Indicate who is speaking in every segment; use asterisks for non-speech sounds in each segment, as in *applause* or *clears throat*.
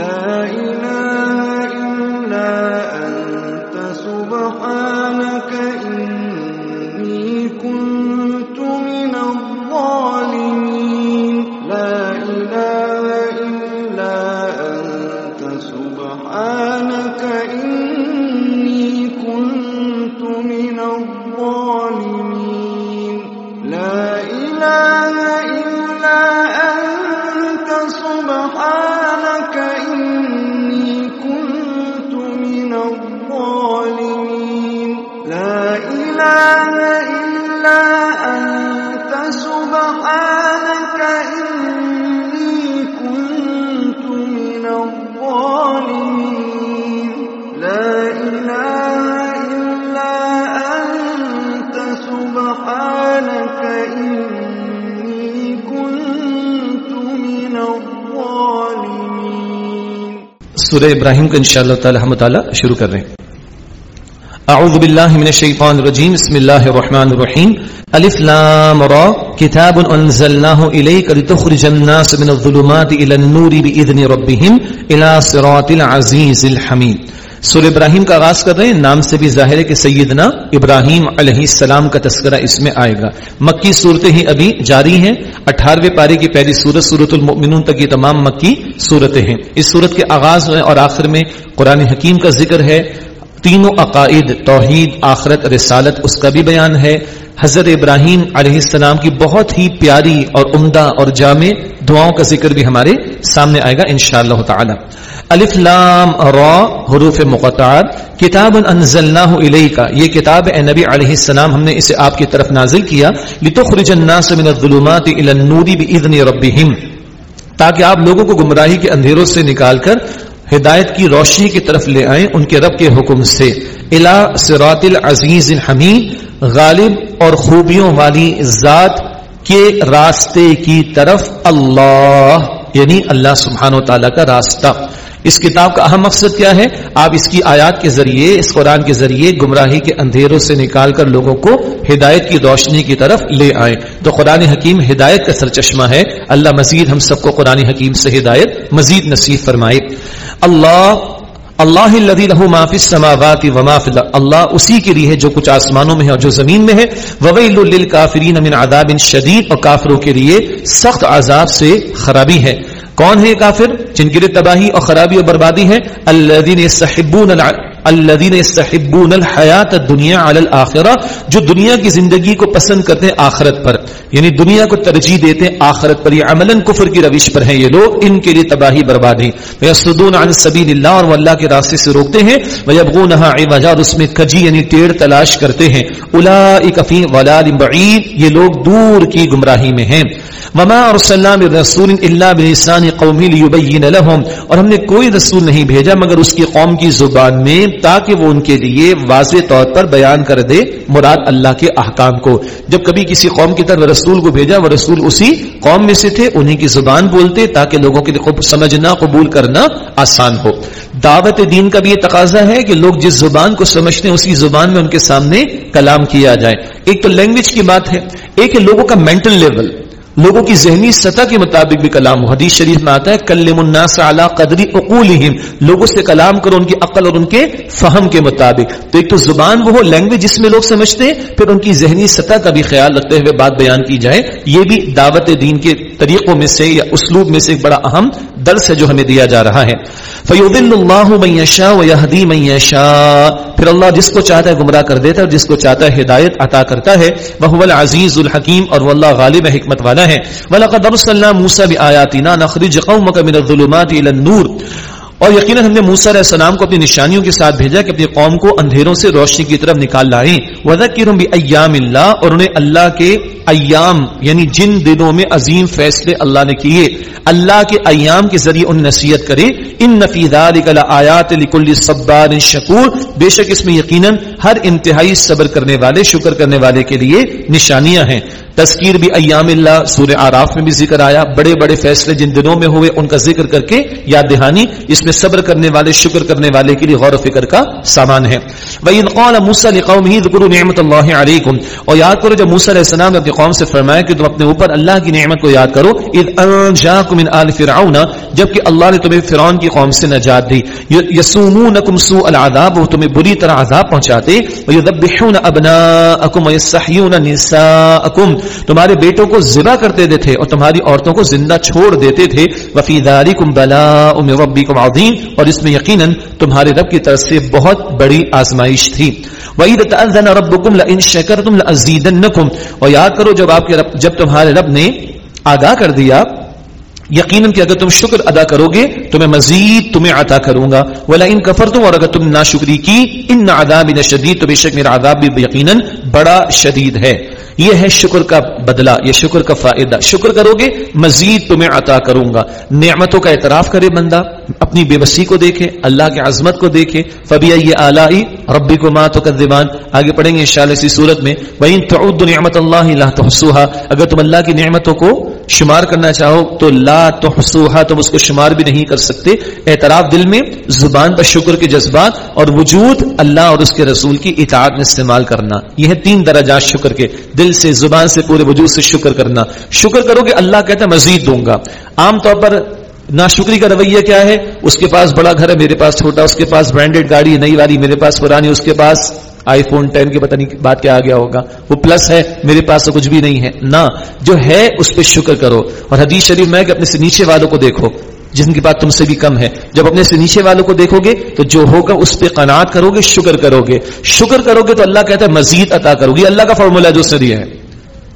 Speaker 1: لا
Speaker 2: سورہ ابراہیم کا انشاءاللہ تعالی ہم مطالعہ شروع کر رہے ہیں۔ اعوذ باللہ من الشیطان الرجیم، بسم اللہ الرحمن الرحیم۔ الف لام را، کتاب انزلناه الیک لتخرج الناس من الظلمات الى النور باذن ربهم الى صراط العزیز الحمید۔ سورہ ابراہیم کا آغاز کر رہے ہیں۔ نام سے بھی ظاہر ہے کہ سیدنا ابراہیم علیہ السلام کا تذکرہ اس میں آئے گا۔ مکی صورتیں ہی ابھی جاری ہیں۔ اٹھارہویں پارے کی پہلی سورت سورت المؤمنون تک یہ تمام مکی صورتیں ہیں۔ اس صورت کے آغاز میں اور آخر میں قرآن حکیم کا ذکر ہے۔ تینوں عقائد، توحید، آخرت، رسالت، اس کا بھی بیان ہے۔ حضرت ابراہیم علیہ السلام کی بہت ہی پیاری اور عمدہ اور جامع دعاؤں کا ذکر بھی ہمارے سامنے آئے گا انشاءاللہ تعالی۔ الف لام را حروف مقطعات کتاب انزلناه الیک یہ کتاب اے نبی علیہ السلام، ہم نے اسے آپ کی طرف نازل کیا، لتخرج الناس من الظلمات الى النور باذن ربهم، تاکہ آپ لوگوں کو گمراہی کے اندھیروں سے نکال کر ہدایت کی روشنی کی طرف لے آئیں ان کے رب کے حکم سے۔ الا سرات العزیز الحمید، غالب اور خوبیوں والی ذات کے راستے کی طرف اللہ یعنی اللہ سبحانہ و تعالی کا راستہ۔ اس کتاب کا اہم مقصد کیا ہے؟ آپ اس کی آیات کے ذریعے، اس قرآن کے ذریعے گمراہی کے اندھیروں سے نکال کر لوگوں کو ہدایت کی روشنی کی طرف لے آئیں۔ تو قرآن حکیم ہدایت کا سرچشمہ ہے۔ اللہ مزید ہم سب کو قرآن حکیم سے ہدایت، مزید نصیب فرمائے۔ اللہ اللہ الذي له ما في السماوات وما في الارض۔ اللہ اسی کے لیے ہے جو کچھ آسمانوں میں ہے اور جو زمین میں ہے۔ وویل للکافرین من عذاب شدید اور کافروں کے لیے سخت عذاب سے خرابی ہے۔ کون ہے یہ کافر جن کے لیے تباہی اور خرابی اور بربادی ہے؟ اللہ دین الع... الذين يستحبون الحیات الدنیا علی الاخرہ، جو دنیا کی زندگی کو پسند کرتے ہیں آخرت پر۔ یعنی دنیا کو ترجیح دیتے ہیں آخرت پر۔ یہ عملاً کفر کی روش پر ہیں یہ لوگ، ان کے لیے تباہی بربادی ویسدون عن سبیل اللہ اور وہ اللہ کے راستے سے روکتے ہیں۔ ویبغونها عوجا اس میں کجی یعنی ٹیڑھ تلاش کرتے ہیں۔ اولئک فی ضلال بعید یہ لوگ دور کی گمراہی میں ہیں۔ وما ارسلنا من رسول الا بلسان قومه ليبين لهم۔ اور ہم نے کوئی رسول نہیں بھیجا، مگر اس کی قوم کی زبان میں تاکہ وہ ان کے لیے واضح طور پر بیان کر دے مراد اللہ کے احکام کو۔ جب کبھی کسی قوم کی طرف رسول کو بھیجا، وہ رسول اسی قوم میں سے تھے انہیں کی زبان بولتے تاکہ لوگوں کے لیے سمجھنا قبول کرنا آسان ہو۔ دعوت دین کا بھی یہ تقاضا ہے کہ لوگ جس زبان کو سمجھتے ہیں، اسی زبان میں ان کے سامنے کلام کیا جائے۔ ایک تو لینگویج کی بات ہے، ایک ہے لوگوں کا مینٹل لیول لوگوں کی ذہنی سطح کے مطابق بھی کلام ہو۔ حدیث شریف میں آتا ہے، کلم الناس علی قدری عقولہم۔ لوگوں سے کلام کرو، ان کی عقل اور ان کے فہم کے مطابق۔ تو ایک تو زبان وہ ہو، لینگویج جس میں لوگ سمجھتے ہیں، پھر ان کی ذہنی سطح کا بھی خیال رکھتے ہوئے بات بیان کی جائے۔ یہ بھی دعوت دین کے طریقوں میں سے یا اسلوب میں سے ایک بڑا اہم درس ہے جو ہمیں دیا جا رہا ہے۔ فیضل اللہ من یشاء ویہدی من پھر اللہ جس کو چاہتا ہے گمراہ کر دیتا ہے اور جس کو چاہتا ہے ہدایت عطا کرتا ہے۔ وہ العزیز الحکیم اور وہ اللہ غالب حکمت والا ہے۔ وَلَقَدْ أَرْسَلْنَا مُوسَى بِآيَاتِنَا نَخْرِجْ قَوْمَكَ مِنَ الظُّلُمَاتِ إِلَى النُّورِ۔ اور یقیناً ہم نے موسیٰ علیہ السلام کو اپنی نشانیوں کے ساتھ بھیجا کہ اپنی قوم کو اندھیروں سے روشنی کی طرف نکال لائیں۔ وَذَكِّرُمْ بِأَيَّامِ اللَّهِ اور انہیں اللہ کے ایام یعنی جن دنوں میں عظیم فیصلے اللہ نے کیے۔ اللہ کے ایام کے ذریعے ان نصیحت کرے ان نفی ذلك لآیات لكل صبار شکور بے شک اس میں یقیناً ہر انتہائی صبر کرنے والے، شکر کرنے والے کے لیے نشانیاں ہیں۔ تذکیر بھی ایام اللہ، سورہ آراف میں بھی ذکر آیا۔ بڑے بڑے فیصلے جن دنوں میں ہوئے، ان کا ذکر کر کے یاد دہانی اس میں صبر کرنے والے، شکر کرنے والے کے لیے غور و فکر کا سامان ہے۔ وَإِذْ قَالَ مُوسَى لِقَوْمِهِ ذُكُرُوا نِعْمَةَ اللَّهِ عَلَيْكُمْ۔ اور یاد کرو، جب موسیٰ علیہ السلام نے اپنی قوم سے فرمایا کہ تم اپنے اوپر اللہ کی نعمت کو یاد کرو، اذ انجاکم من آل فرعون۔ جبکہ اللہ نے تمہیں فرعون کی قوم سے نجات دی۔ یسومونکم سوء العذاب، وہ تمہیں بری طرح عذاب پہنچاتے۔ ویذبحون ابناءکم ویستحیون نساءکم تمہارے بیٹوں کو ذبح دیتے تھے اور تمہاری عورتوں کو زندہ چھوڑ دیتے تھے۔ وفی ذالکم بلاء ربی کم عظیم اور اس میں یقیناً تمہارے رب کی طرف سے بہت بڑی آزمائش تھی۔ وَإِذَا تَأَذَّنَ رَبُّكُمْ لَإِن شَكَرْتُمْ لَأَزِيدَنَّكُمْ۔ اور یاد کرو جب آپ کے رب جب تمہارے رب نے آگاہ کر دیا یقیناً کہ اگر تم شکر ادا کرو گے تو میں مزید تمہیں عطا کروں گا۔ ولا ان کفر تم اور اگر تم ناشکری کی، ان عذاب شدید تو بے شک میرا عذاب بھی یقیناً بڑا شدید ہے۔ یہ ہے شکر کا بدلہ، یہ شکر کا فائدہ۔ شکر کرو گے مزید تمہیں عطا کروں گا۔ نعمتوں کا اعتراف کرے بندہ، اپنی بے بسی کو دیکھے، اللہ کی عظمت کو دیکھے۔ فبی یہ آلائی ربی کو ماں تو آگے پڑھیں گے انشاءاللہ اسی صورت میں۔ وَإِن تُعُدُّ نِعْمَةَ اللَّهِ لَا تُحْصُوهَا۔ اگر تم اللہ کی نعمتوں کو شمار کرنا چاہو تو لا تحصوها، تم اس کو شمار بھی نہیں کر سکتے۔ اعتراف دل میں، زبان پر شکر کے جذبات اور وجود اللہ اور اس کے رسول کی اطاعت میں استعمال کرنا۔ یہ ہے تین درجات شکر کے۔ دل سے، زبان سے، پورے وجود سے شکر کرنا۔ شکر کرو کہ اللہ کہتا ہے مزید دوں گا۔ عام طور پر ناشکری کا رویہ کیا ہے؟ اس کے پاس بڑا گھر ہے، میرے پاس چھوٹا، اس کے پاس برانڈیڈ گاڑی، نئی والی میرے پاس پرانی، اس کے پاس آئی فون ٹین کے پتہ نہیں بات کیا آ گیا ہوگا۔ وہ پلس ہے، میرے پاس تو کچھ بھی نہیں ہے۔ نہ، جو ہے اس پہ شکر کرو۔ اور حدیث شریف میں کہ اپنے سے نیچے والوں کو دیکھو۔ جن کی بات تم سے بھی کم ہے۔ جب اپنے سے نیچے والوں کو دیکھو گے، تو جو ہوگا اس پہ قناعت کرو گے، شکر کرو گے۔ شکر کرو گے تو اللہ کہتا ہے مزید عطا کرو گے۔ اللہ کا فارمولا جو اس نے دیا ہے۔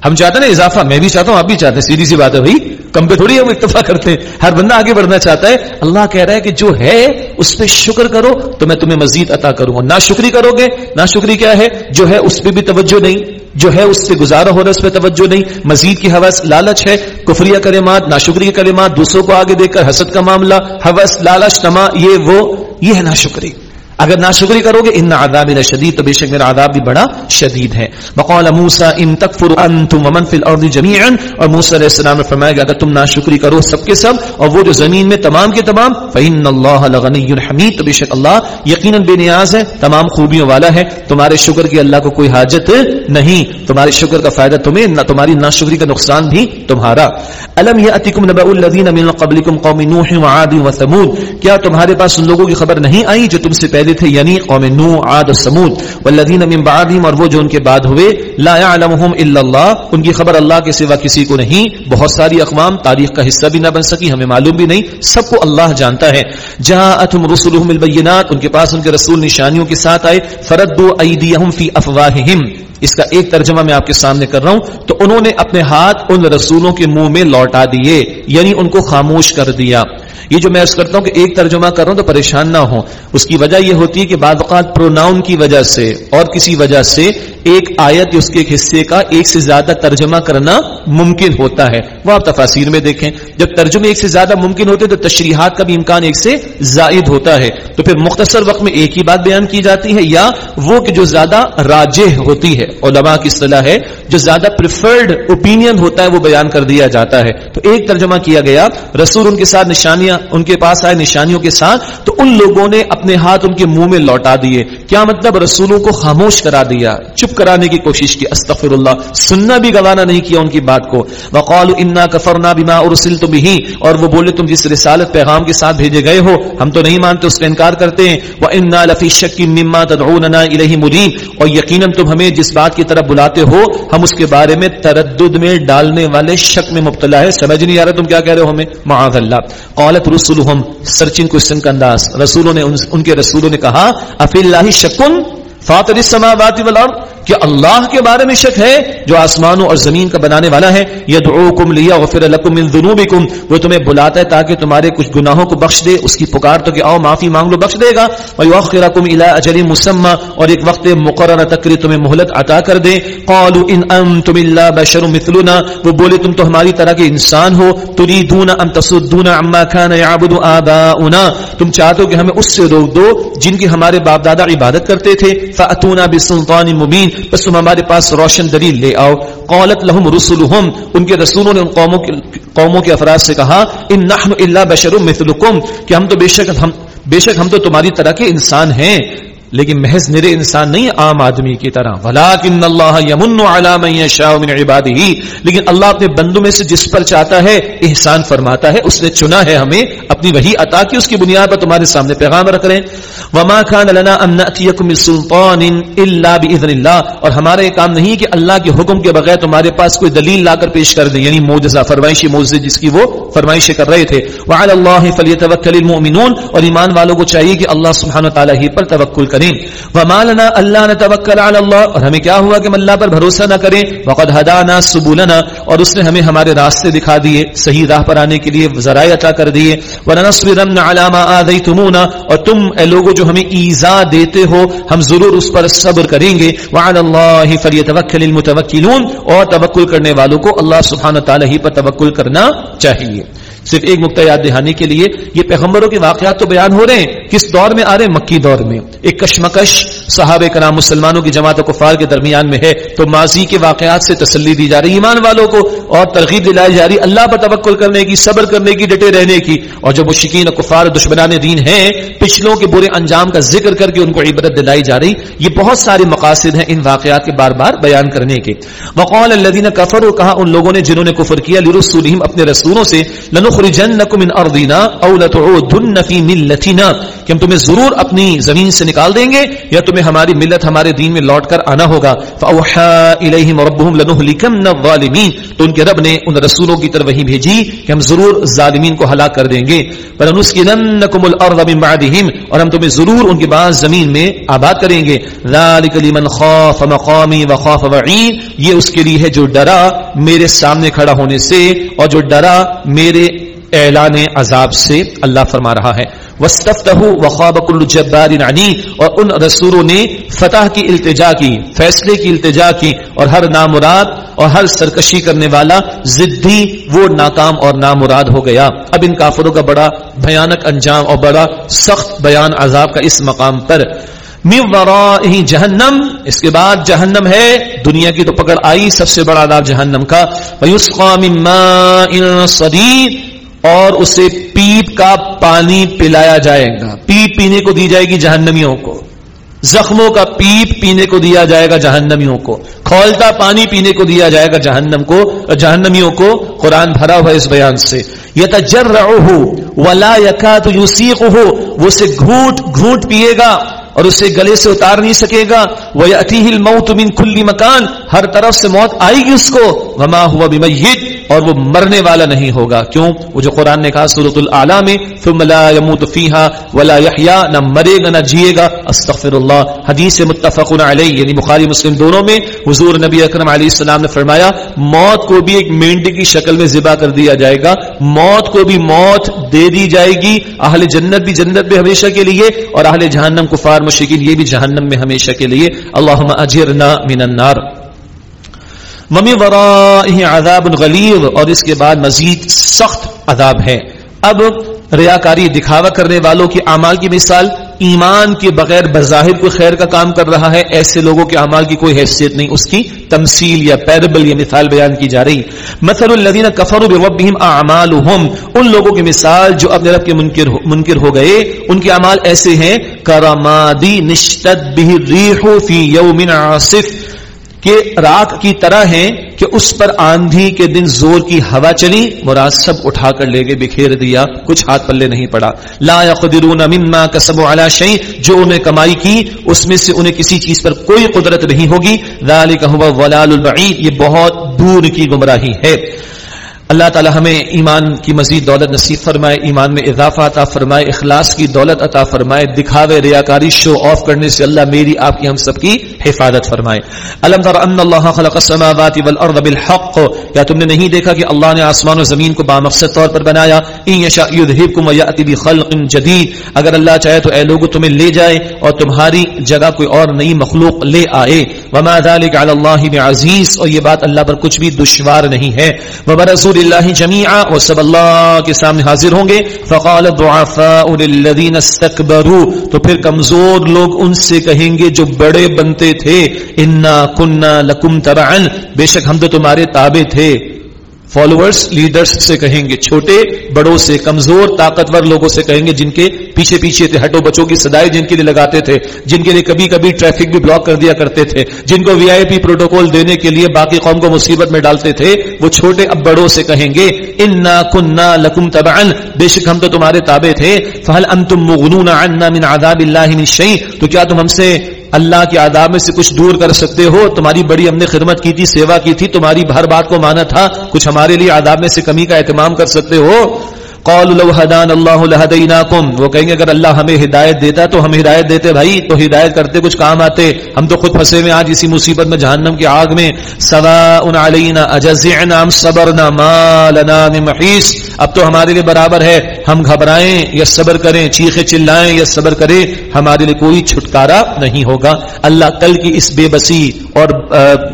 Speaker 2: ہم چاہتے ہیں نا اضافہ، میں بھی چاہتا ہوں، آپ بھی چاہتے ہیں، سیدھی سی بات ہے بھائی، کم پہ تھوڑی ہم اتفاق کرتے ہیں۔ ہر بندہ آگے بڑھنا چاہتا ہے۔ اللہ کہہ رہا ہے کہ جو ہے، اس پہ شکر کرو تو میں تمہیں مزید عطا کروں گا۔ نہ شکری کرو گے۔ نہ شکری کیا ہے؟ جو ہے، اس پہ بھی توجہ نہیں۔ جو ہے، اس سے گزارا ہو رہا ہے، اس پہ توجہ نہیں۔ مزید کی حوث لالچ ہے۔ کفریہ کلمات، ناشکری کلمات، دوسروں کو آگے دیکھ کر حسد کا معاملہ حوث لالچ، تما، یہ وہ، یہ ہے ناشکری۔ اگر ناشکری کرو گے، ان عذاب شدید، تو بے شک میرا عذاب بھی بڑا شدید ہے۔ بقول موسیٰ، ان تکفر انتم ومن فی الارض جميعا اور موسیٰ علیہ السلام نے فرمایا کہ اگر تم ناشکری کرو سب کے سب، اور وہ جو زمین میں تمام کے تمام، فإن اللہ لغنی حمید تو بے شک اللہ یقینا بے نیاز ہے، تمام خوبیوں والا ہے۔ تمہارے شکر کی اللہ کو کوئی حاجت نہیں، تمہارے شکر کا فائدہ تمہیں، نہ تمہاری ناشکری کا نقصان بھی تمہارا۔ الم یاتکم نبأ الذین من قبلکم قوم نوح وعاد وثمود؟ کیا تمہارے پاس ان لوگوں کی خبر نہیں آئی جو تم سے پہلے تھے یعنی قوم نو عاد سمود والذین من بعدهم اور وہ جو ان کے بعد ہوئے، لا يعلمهم الا اللہ، ان کی خبر اللہ کے سوا کسی کو نہیں. بہت ساری اقوام تاریخ کا حصہ بھی نہ بن سکی، ہمیں معلوم بھی نہیں. سب کو اللہ جانتا ہے. جاءتهم رسلهم البینات ان کے پاس ان کے رسول نشانیوں کے ساتھ آئے. فردوا ایدیهم فی افواههم اس کا ایک ترجمہ میں آپ کے سامنے کر رہا ہوں، تو انہوں نے اپنے ہاتھ ان رسولوں کے منہ میں لوٹا دیے یعنی ان کو خاموش کر دیا۔ یہ جو میں عرض کرتا ہوں کہ ایک ترجمہ کر رہا ہوں تو پریشان نہ ہو اس کی وجہ یہ ہوتی ہے کہ بعض اوقات پروناؤن کی وجہ سے اور کسی وجہ سے ایک آیت اس کے ایک حصے کا ایک سے زیادہ ترجمہ کرنا ممکن ہوتا ہے۔ وہ آپ تفاصیر میں دیکھیں۔ جب ترجمے ایک سے زیادہ ممکن ہوتے تو تشریحات کا بھی امکان ایک سے زائد ہوتا ہے۔ تو پھر مختصر وقت میں ایک ہی بات بیان کی جاتی ہے یا وہ کہ جو زیادہ راجہ ہوتی ہے۔ ہے علماء کی اصطلاح ہے، جو زیادہ پریفرڈ اوپینین ہوتا ہے، وہ بیان کر دیا جاتا ہے۔ تو ایک ترجمہ کیا گیا، رسول ان کے ساتھ نشانیاں، ان کے پاس آئے نشانیوں کے ساتھ، تو ان لوگوں نے اپنے ہاتھ ان کے منہ میں لوٹا دیے۔ کیا مطلب؟ رسولوں کو خاموش کرا دیا، چپ کرانے کی کوشش کی۔ استغفر اللہ سننا بھی گوانا نہیں کیا ان کی بات کو۔ وقال انا کفرنا بما ارسلت به۔ اور وہ بولے، تم جس رسالت پیغام کے ساتھ بھیجے گئے ہو، ہم تو نہیں مانتے، اس کا انکار کرتے ہیں۔ وانا لفی شک مما تدعوننا الیہ مرید اور یقینا تم ہمیں جس بات کی طرف بلاتے ہو، ہم اس کے بارے میں تردد میں ڈالنے والے شک میں مبتلا ہے سمجھ نہیں آ رہا تم کیا کہہ رہے ہو ہمیں؟ معاذ اللہ۔ قالت رسولهم سرچنگ کوشچن کا انداز۔ رسولوں نے ان کے رسولوں نے کہا، افی اللہ شکن فاطر السماوات والارض، کہ اللہ کے بارے میں شک ہے، جو آسمانوں اور زمین کا بنانے والا ہے، یدعوکم لیغفر لکم من ذنوبکم، وہ تمہیں بلاتا ہے تاکہ تمہارے کچھ گناہوں کو بخش دے، اس کی پکار تو کہ آؤ معافی مانگ لو، بخش دے گا۔ ویؤخرکم الی اجل مسمى، اور ایک وقت مقررہ تک تمہیں مہلت عطا کر دے۔ قالوا ان انتم الا بشر مثلنا، وہ بولے، تم تو ہماری طرح کے انسان ہو۔ تريدون ان تصدون عما كان يعبد آباؤنا۔ تم چاہتے ہو کہ ہمیں اس سے روک دو، جن کی ہمارے باپ دادا عبادت کرتے تھے۔ فاتونا بسلطان مبین۔ بس تم ہمارے پاس روشن دلیل لے آؤ۔ قالت لهم رسلهم۔ ان کے رسولوں نے ان قوموں کے قوموں کے افراد سے کہا، ان نحن الا بشر مثلکم۔ کہ ہم تو بے شک ہم بے شک ہم تو تمہاری طرح کے انسان ہیں۔ لیکن محض نرے انسان نہیں، عام آدمی کی طرح۔ ولیکن اللہ یمن علی من من عباده۔ لیکن اللہ اپنے بندوں میں سے جس پر چاہتا ہے احسان فرماتا ہے، اس نے چنا ہے ہمیں اپنی وہی عطا کی، اس کی بنیاد پر تمہارے سامنے پیغام رکھ رہے ہیں وما كان لنا ان ناتيكم بسلطان الا باذن الله۔ اور ہمارا یہ کام نہیں کہ اللہ کے حکم کے بغیر تمہارے پاس کوئی دلیل لا کر پیش کر دیں۔ یعنی معجزہ، فرمائشی معجزے جس کی وہ فرمائشیں کر رہے تھے۔ وعلى الله فليتوكل المؤمنون۔ اور ایمان والوں کو چاہیے کہ اللہ سبحانہ وتعالی ہی پر توکل کریں ومالنا اللہ نتوکل علی اللہ اور ہمیں کیا ہوا کہ ہم اللہ پر بھروسہ نہ کریں؟ وقد ہدانا سبولنا اور اس نے ہمیں ہمارے راستے دکھا دیے، صحیح راہ پر آنے کے لیے ذرائع عطا کر دیے. ولنصبرن علی ما آذیتمونا اور تم اے لوگوں جو ہمیں ایذا دیتے ہو، ہم ضرور اس پر صبر کریں گے. وعلى اللہ فلیتوکل المتوکلون اور توکل کرنے والوں کو اللہ سبحانہ تعالی ہی پر توکل کرنا چاہیے۔ صرف ایک نقطہ یاد دہانی کے لیے یہ پیغمبروں کے واقعات تو بیان ہو رہے ہیں۔ کس دور میں آ رہے ہیں؟ مکی دور میں۔ ایک کشمکش صحاب کرام مسلمانوں کی جماعت کفار کے درمیان میں ہے۔ تو ماضی کے واقعات سے تسلی دی جا رہی ایمان والوں کو اور ترغیب دلائی جا رہی اللہ پر توکل کرنے کی، صبر کرنے کی، ڈٹے رہنے کی۔ اور جو مشکین کفار دشمنان دین ہیں، پچھلوں کے برے انجام کا ذکر کر کے ان کو عبرت دلائی جا رہی۔ یہ بہت سارے مقاصد ہیں ان واقعات کے بار بار بیان کرنے کے۔ وقال الذين كفروا کہا ان لوگوں نے جنہوں نے کفر کیا لرسولهم اپنے رسولوں سے کہ ہم تمہیں ضرور اپنی زمین سے نکال دیں گے یا تمہیں ہماری ملت ہمارے دین میں لوٹ کر آنا ہوگا۔ فاوحى تو ان کے رب نے ان رسولوں کی طرف وہی بھیجی کہ ہم ضرور ظالمین کو ہلاک کر دیں گے۔ اور ہم تمہیں ضرور ان کے بعد زمین میں آباد کریں گے۔ لمن خاف مقامي وخاف وعید یہ اس کے لیے ہے جو ڈرا میرے سامنے کھڑا ہونے سے اور جو ڈرا میرے اعلان عذاب سے اللہ فرما رہا ہے۔ وَاسْتَفْتَهُ وَخَابَ اور ان رسولوں نے فتح کی التجا کی، فیصلے کی التجا کی اور ہر نامراد اور ہر سرکشی کرنے والا ضدی وہ ناکام اور نامراد ہو گیا۔ اب ان کافروں کا بڑا بھیانک انجام اور بڑا سخت بیان عذاب کا اس مقام پر۔ جہنم اس کے بعد جہنم ہے۔ دنیا کی تو پکڑ آئی سب سے بڑا عذاب جہنم کا۔ اور اسے پیپ کا پانی پلایا جائے گا۔ پیپ پینے کو دی جائے گی جہنمیوں کو۔ زخموں کا پیپ پینے کو دیا جائے گا جہنمیوں کو۔ کھولتا پانی پینے کو دیا جائے گا جہنم کو۔ جہنمیوں کو قرآن بھرا ہوا اس بیان سے۔ یتجرعه ولا يكاد يسيقه وہ اسے گھونٹ گھونٹ پیے گا اور اسے گلے سے اتار نہیں سکے گا۔ وہ الموت من کلی مکان۔ ہر طرف سے موت آئے گی اس کو۔ وما ہوا بمیت۔ اور وہ مرنے والا نہیں ہوگا۔ کیوں؟ وہ جو قرآن نے کہا سورۃ الاعلی میں، ثم لا يموت فيها ولا يحيى نہ مرے گا، نہ جیے گا۔ استغفر اللہ حدیث متفق علیہ یعنی بخاری، مسلم دونوں میں حضور نبی اکرم علیہ السلام نے فرمایا، موت کو بھی ایک مینڈی کی شکل میں ذبح کر دیا جائے گا۔ موت کو بھی موت دے دی جائے گی۔ اہل جنت بھی جنت میں ہمیشہ کے لیے، اور اہل جہنم کفار مشرکین یہ بھی جہنم میں ہمیشہ کے لیے۔ اللہم اجرنا من النار۔ ومی ورائہ عذاب غلیظ اور اس کے بعد مزید سخت عذاب ہے اب ریاکاری دکھاوا کرنے والوں کی اعمال کی مثال، ایمان کے بغیر بظاہر کوئی خیر کا کام کر رہا ہے، ایسے لوگوں کے اعمال کی کوئی حیثیت نہیں۔ اس کی تمثیل یا پیربل یا مثال بیان کی جا رہی۔ مثل الذين كفروا بربهم اعمالهم ان لوگوں کی مثال جو اپنے رب کے منکر ہو منکر ہو گئے، ان کے اعمال ایسے ہیں، کرمادی نشتد به الريح في يوم عاصف۔ کہ راک کی طرح ہیں کہ اس پر آندھی کے دن زور کی ہوا چلی مراد سب اٹھا کر لے گئے، بکھیر دیا، کچھ ہاتھ پلے نہیں پڑا۔ لا یقدرون مما کسبوا علی شیء، جو انہیں کمائی کی، اس میں سے انہیں کسی چیز پر کوئی قدرت نہیں ہوگی۔ ذالک هو ولال البعید، یہ بہت دور کی گمراہی ہے۔ اللہ تعالی ہمیں ایمان کی مزید دولت نصیب فرمائے، ایمان میں اضافہ عطا فرمائے، اخلاص کی دولت عطا فرمائے، دکھاوے، ریاکاری، شو آف کرنے سے اللہ میری، آپ کی، ہم سب کی حفاظت فرمائے۔ الم تر ان اللہ خلق السماوات والارض بالحق۔ کیا تم نے نہیں دیکھا کہ اللہ نے آسمان و زمین کو بامقصد طور پر بنایا؟ ان یشاء یذهبکم ویاتی بخلق جدید۔ اگر اللہ چاہے تو اے لوگو تمہیں لے جائے اور تمہاری جگہ کوئی اور نئی مخلوق لے آئے۔ وما ذلك علی اللہ بعزیز۔ اور یہ بات اللہ پر کچھ بھی دشوار نہیں ہے۔ وبرزوا حضور اللہ جمیعا وہ سب اللہ کے سامنے حاضر ہوں گے۔ فقال الضعفاء للذین استكبروا تو پھر کمزور لوگ ان سے کہیں گے جو بڑے بنتے تھے، انا كنا لکم تبعا۔ بے شک ہم تو تمہارے تابع تھے۔ فالوورز لیڈرز سے کہیں گے چھوٹے، بڑوں سے کمزور، طاقتور لوگوں سے کہیں گے جن کے پیچھے پیچھے تھے، ہٹو بچوں کی سدائے جن کے لیے لگاتے تھے، جن کے لیے کبھی کبھی ٹریفک بھی بلاک کر دیا کرتے تھے، جن کو وی آئی پی پروٹوکول دینے کے لیے باقی قوم کو مصیبت میں ڈالتے تھے، وہ چھوٹے اب بڑوں سے کہیں گے، انا کننا لکم تبعا بے شک ہم تو تمہارے تابع تھے فہل انتم مغنون عنا من عذاب اللہ من شیء تو کیا تم ہم سے اللہ کے آداب میں سے کچھ دور کر سکتے ہو۔ تمہاری بڑی ہم نے خدمت کی تھی، سیوا کی تھی، تمہاری ہر بات کو مانا تھا۔ کچھ ہمارے لیے آداب میں سے کمی کا اہتمام کر سکتے ہو۔ قول لو حدان اللہ لہدیناکم وہ کہیں گے اگر اللہ ہمیں ہدایت دیتا تو ہم ہدایت دیتے بھائی، تو ہدایت کرتے کچھ کام آتے۔ ہم تو خود پھنسے میں آج اسی مصیبت میں جہنم کی آگ میں۔ سوا علینا اجزعنا صبرنا ما لنا من محیص۔ اب تو ہمارے لیے برابر ہے۔ ہم گھبرائیں یا صبر کریں چیخے چلائیں یا صبر کریں، ہمارے لیے کوئی چھٹکارا نہیں ہوگا۔ اللہ کل کی اس بے بسی اور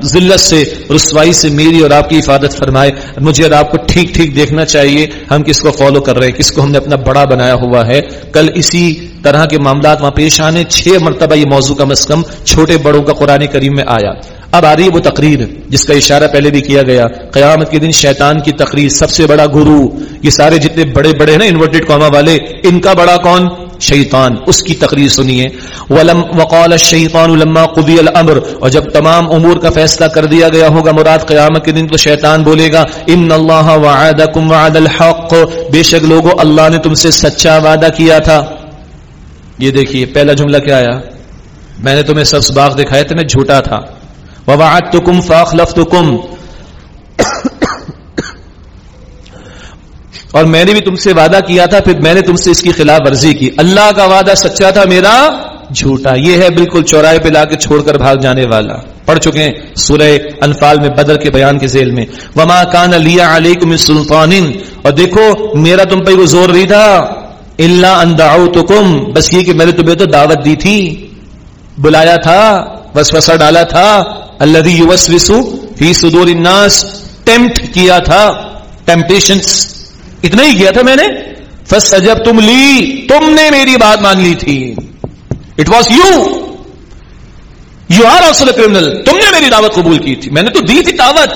Speaker 2: ذلت سے، رسوائی سے میری اور آپ کی حفاظت فرمائے۔ مجھے اور آپ کو ٹھیک ٹھیک دیکھنا چاہیے۔ ہم کس کو فالو کر رہے ہیں کس کو ہم نے اپنا بڑا بنایا ہوا ہے۔ کل اسی طرح کے معاملات وہاں پیش آنے، چھ مرتبہ یہ موضوع کم از کم چھوٹے بڑوں کا قرآن کریم میں آیا۔ اب آ رہی ہے وہ تقریر، جس کا اشارہ پہلے بھی کیا گیا۔ قیامت کے دن شیطان کی تقریر، سب سے بڑا گرو یہ سارے جتنے بڑے بڑے نا انورٹیڈ قوما والے، ان کا بڑا کون؟ شیطان، اس کی تقریر سنیے۔ وقال الشیطان لما قضی الامر اور جب تمام امور کا فیصلہ کر دیا گیا ہوگا، مراد قیامت کے دن تو شیطان بولے گا ان اللہ وعدکم وعد الحق۔ بے شک لوگوں، اللہ نے تم سے سچا وعدہ کیا تھا۔ یہ دیکھیے، پہلا جملہ کیا آیا؟ میں نے تمہیں سبز باغ دکھایا تمہیں جھوٹا تھا۔ ووعدتکم فاخلفتکم اور میں نے بھی تم سے وعدہ کیا تھا، پھر میں نے تم سے اس کی خلاف ورزی کی۔ اللہ کا وعدہ سچا تھا، میرا جھوٹا۔ یہ ہے بالکل چوراہے پہ لا کے چھوڑ کر بھاگ جانے والا۔ پڑھ چکے ہیں سورہ انفال میں بدر کے بیان کے ذیل میں۔ وما کان لیا علیکم سلطان۔ اور دیکھو، میرا تم پہ وہ زور نہیں تھا۔ اللہ انداؤتکم بس یہ کہ میں نے تمہیں تو دعوت دی تھی۔ بلایا تھا، وسوسہ ڈالا تھا۔ الذي يوسوس فی صدور الناس۔ ٹیمپٹ کیا تھا۔ ٹیمپٹیشنز اتنا ہی کیا تھا میں نے؟ فس جب تم لی تم نے میری بات مان لی تھی۔ It was you you are also criminal تم نے میری دعوت قبول کی تھی۔ میں نے تو دی تھی دعوت۔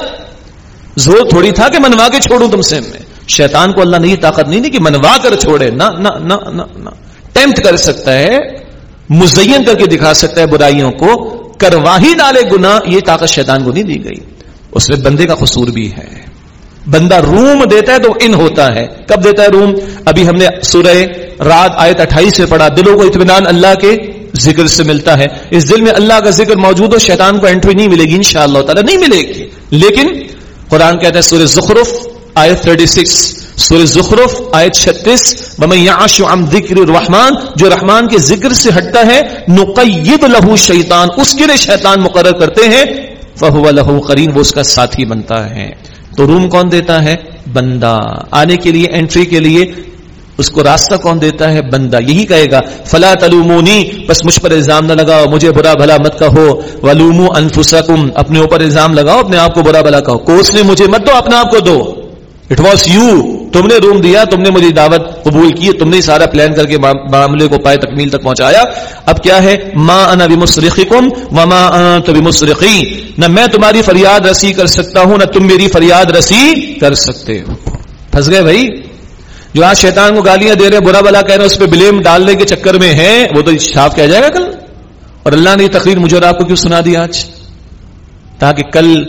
Speaker 2: زور تھوڑی تھا کہ منوا کے چھوڑوں تم سے میں۔ شیطان کو اللہ نہیں، طاقت نہیں دی کہ منوا کر چھوڑے۔ نہ نہ نہ نہ ٹیمپٹ کر سکتا ہے، مزین کر کے دکھا سکتا ہے برائیوں کو۔ کروا ہی ڈالے گنا یہ طاقت شیطان کو نہیں دی گئی۔ اس میں بندے کا قصور بھی ہے۔ بندہ روم دیتا ہے تو ان ہوتا ہے۔ کب دیتا ہے روم؟ ابھی ہم نے سورہ رات آیت اٹھائیس سے پڑھا، دلوں کو اطمینان اللہ کے ذکر سے ملتا ہے۔ اس دل میں اللہ کا ذکر موجود ہو، شیطان کو انٹری نہیں ملے گی، انشاءاللہ تعالی نہیں ملے گی۔ لیکن قرآن کہتا ہے سورہ زخرف آیت 36 سورہ زخرف آیت 36 ومن یعش عن ذکر الرحمن، جو رحمان کے ذکر سے ہٹتا ہے نقید له شیطان اس کے لیے شیطان مقرر کرتے ہیں، فهو له قرین وہ اس کا ساتھی بنتا ہے۔ تو روم کون دیتا ہے؟ بندہ۔ آنے کے لیے انٹری کے لیے اس کو راستہ کون دیتا ہے؟ بندہ۔ یہی کہے گا، فلا تلومونی، بس مجھ پر الزام نہ لگاؤ، مجھے برا بھلا مت کہو۔ ولومو انفسکم، اپنے اوپر الزام لگاؤ، اپنے آپ کو برا بھلا کہو۔ کوس نے مجھے مت دو، اپنے آپ کو دو۔ اٹ واز یو تم نے روم دیا، تم نے مجھے دعوت قبول کی، تم نے سارا پلان کر کے معاملے کو پائے تکمیل تک پہنچایا۔ اب کیا ہے؟ ما انا بمصرخکم وما انت بمصرخی نہ میں تمہاری فریاد رسی کر سکتا ہوں، نہ تم میری فریاد رسی کر سکتے ہو۔ پھنس گئے بھائی؟ جو آج شیطان کو گالیاں دے رہے ہیں، برا بلا کہہ رہے ہیں، اس پہ بلیم ڈالنے کے چکر میں ہیں، وہ تو صاف کہہ جائے گا کل۔ اور اللہ نے یہ تقریر مجھے اور آپ کو کیوں سنا دی آج؟ تاکہ کل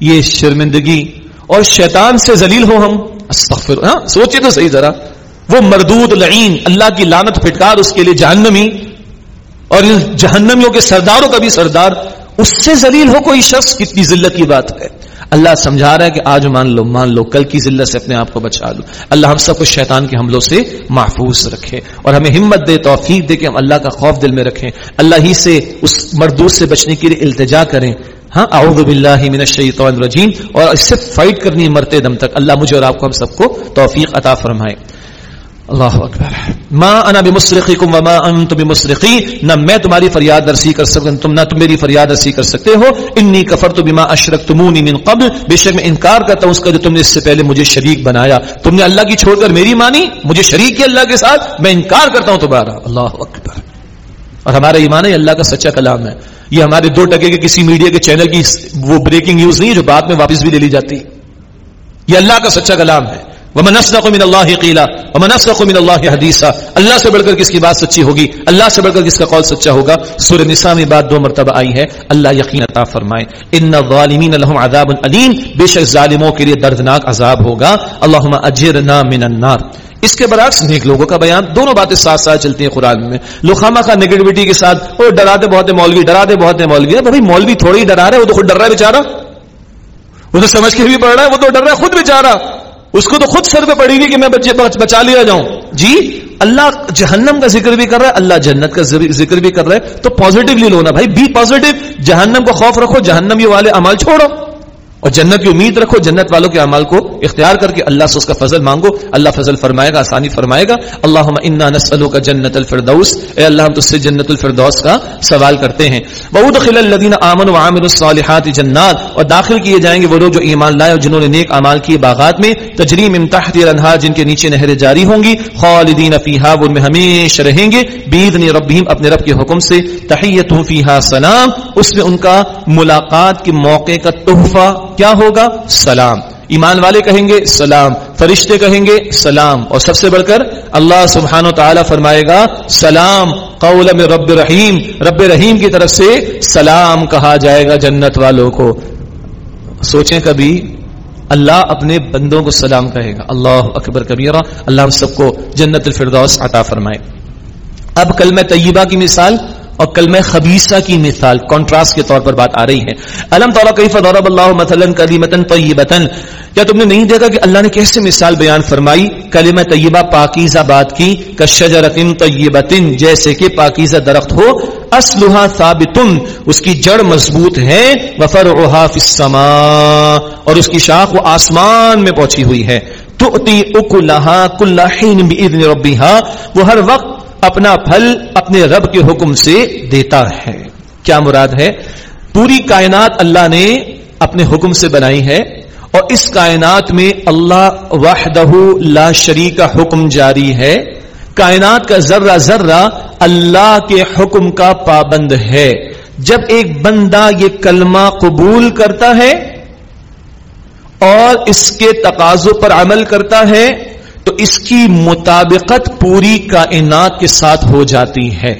Speaker 2: یہ شرمندگی اور شیطان سے ذلیل ہو ہم۔ استغفر ہاں سوچے تو صحیح ذرا۔ وہ مردود لعین، اللہ کی لانت پھٹکار، اس کے لیے جہنمی۔ اور ان جہنمیوں کے سرداروں کا بھی سردار۔ اس سے ذلیل ہو کوئی شخص؟ کتنی ذلت کی بات ہے۔ اللہ سمجھا رہا ہے کہ آج مان لو مان لو، کل کی ذلت سے اپنے آپ کو بچا لو۔ اللہ ہم سب کو شیطان کے حملوں سے محفوظ رکھے۔ اور ہمیں ہمت دے، توفیق دے کہ ہم اللہ کا خوف دل میں رکھیں۔ اللہ ہی سے، اس مردود سے بچنے کے لیے التجا کریں۔ ہاں اعوذ باللہ من الشیطان الرجیم، اور اس سے فائٹ کرنی مرتے دم تک، اللہ مجھے اور آپ کو ہم سب کو توفیق عطا فرمائے۔ اللہ اکبر۔ ما انا بمصرخکم وما انتم بمصرخی نہ میں تمہاری فریاد رسی کر سکتا، تم نہ تم میری فریاد رسی کر سکتے ہو۔ انی کفرت بما اشرکتمونی من قبل۔ بے شک میں انکار کرتا ہوں اس کا جو تم نے اس سے پہلے مجھے شریک بنایا۔ تم نے اللہ کی چھوڑ کر میری مانی، مجھے شریک کیا اللہ کے ساتھ، میں انکار کرتا ہوں تمہارا۔ اللہ اکبر۔ اور ہمارا ایمان ہے اللہ کا سچا کلام ہے۔ یہ ہمارے دو ٹکے کے کسی میڈیا کے چینل کی وہ بریکنگ نیوز نہیں ہے جو بعد میں واپس بھی لے لی جاتی۔ یہ اللہ کا سچا کلام ہے۔ ومن من اللہ قیلا ومن من اللہ حدیثا اللہ سے بڑھ کر کس کی بات سچی ہوگی؟ اللہ سے بڑھ کر کس کا قول سچا ہوگا؟ سورہ نساء میں بات دو مرتبہ آئی ہے۔ اللہ یقین عطا فرمائے۔ ان الظالمین لهم عذاب علیم بے شک ظالموں کے لیے دردناک عذاب ہوگا۔ اللهم اجرنا من النار۔ اس کے برعکس نیک لوگوں کا بیان، دونوں باتیں ساتھ ساتھ چلتی ہیں قرآن میں۔ لوخامہ کا نگیٹیوٹی کے ساتھ وہ ڈراتے بہت مولوی، ڈراتے بہت مولوی۔ بھائی مولوی تھوڑی ہی ڈرا رہے، وہ تو خود ڈر رہا ہے بیچارہ۔ وہ تو سمجھ کے بھی پڑھ رہا ہے، وہ تو ڈر رہا ہے خود بیچارہ۔ اس کو تو خود سر پہ پڑے گی کہ میں بچے بچا لیا جاؤں۔ جی اللہ جہنم کا ذکر بھی کر رہا ہے، اللہ جنت کا ذکر بھی کر رہا ہے۔ تو پازیٹیولی لونا بھائی بی پازیٹیو جہنم کو خوف رکھو، جہنم یہ والے عمل چھوڑو۔ اور جنت کی امید رکھو، جنت والوں کے اعمال کو اختیار کر کے اللہ سے اس کا فضل مانگو۔ اللہ فضل فرمائے گا، آسانی فرمائے گا۔ اللہ انا نسلو کا جنت الفردوس۔ اے اللہ، ہم تو سے جنت الفردوس کا سوال کرتے ہیں۔ بہت خل الدین امن و عامر الصالحات جنات۔ اور داخل کیے جائیں گے وہ لوگ جو ایمان لائے اور جنہوں نے نیک اعمال کیے باغات میں۔ تجریم امتحت انہار جن کے نیچے نہریں جاری ہوں گی۔ خالدین فیہا، وہ ان میں ہمیشہ رہیں گے۔ بیدن ربہم، اپنے رب کے حکم سے۔ تحیت فیہا سلام۔ اس میں ان کا ملاقات کے موقع کا تحفہ۔ کیا ہوگا؟ سلام۔ ایمان والے کہیں گے، سلام۔ فرشتے کہیں گے، سلام۔ اور سب سے بڑھ کر اللہ سبحانہ و تعالی فرمائے گا، سلام۔ قول میں رب رحیم۔ رب رحیم کی طرف سے سلام کہا جائے گا جنت والوں کو۔ سوچیں کبھی، اللہ اپنے بندوں کو سلام کہے گا۔ اللہ اکبر کبیرہ۔ اللہ ہم سب کو جنت الفردوس عطا فرمائے۔ اب کل میں طیبہ کی مثال اور کلمہ خبیصہ کی مثال کانٹراسٹ کے طور پر بات آ رہی ہے۔ علم تعالیٰ کیف ضرب اللہ مثلا کلمتا طیبتا کیا تم نے نہیں دیکھا کہ اللہ نے کیسے مثال بیان فرمائی؟ کلمہ طیبہ پاکیزہ بات کی کشجرت طیبت جیسے کہ پاکیزہ درخت ہو اسلحہ ثابت، اس کی جڑ مضبوط ہے، وفرعها فی السماء، اور اس کی شاخ وہ آسمان میں پہنچی ہوئی ہے۔ تؤتی اکلها کل حین باذن ربها، وہ ہر وقت اپنا پھل اپنے رب کے حکم سے دیتا ہے۔ کیا مراد ہے؟ پوری کائنات اللہ نے اپنے حکم سے بنائی ہے اور اس کائنات میں اللہ وحدہ لا شریک کا حکم جاری ہے۔ کائنات کا ذرہ ذرہ اللہ کے حکم کا پابند ہے۔ جب ایک بندہ یہ کلمہ قبول کرتا ہے اور اس کے تقاضوں پر عمل کرتا ہے تو اس کی مطابقت پوری کائنات کے ساتھ ہو جاتی ہے۔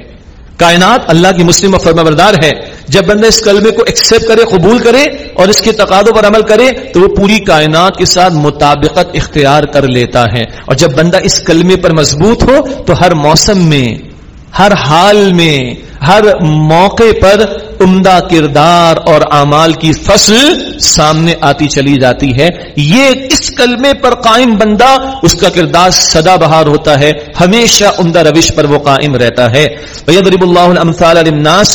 Speaker 2: کائنات اللہ کی مسلم و فرما بردار ہے۔ جب بندہ اس کلمے کو ایکسپٹ کرے، قبول کرے اور اس کے تقاضوں پر عمل کرے، تو وہ پوری کائنات کے ساتھ مطابقت اختیار کر لیتا ہے۔ اور جب بندہ اس کلمے پر مضبوط ہو، تو ہر موسم میں ہر حال میں، ہر موقع پر عمدہ کردار اور اعمال کی فصل سامنے آتی چلی جاتی ہے۔ یہ اس کلمے پر قائم بندہ اس کا کردار سدا بہار ہوتا ہے، ہمیشہ عمدہ روش پر وہ قائم رہتا ہے۔ ویضرب اللہ الامثال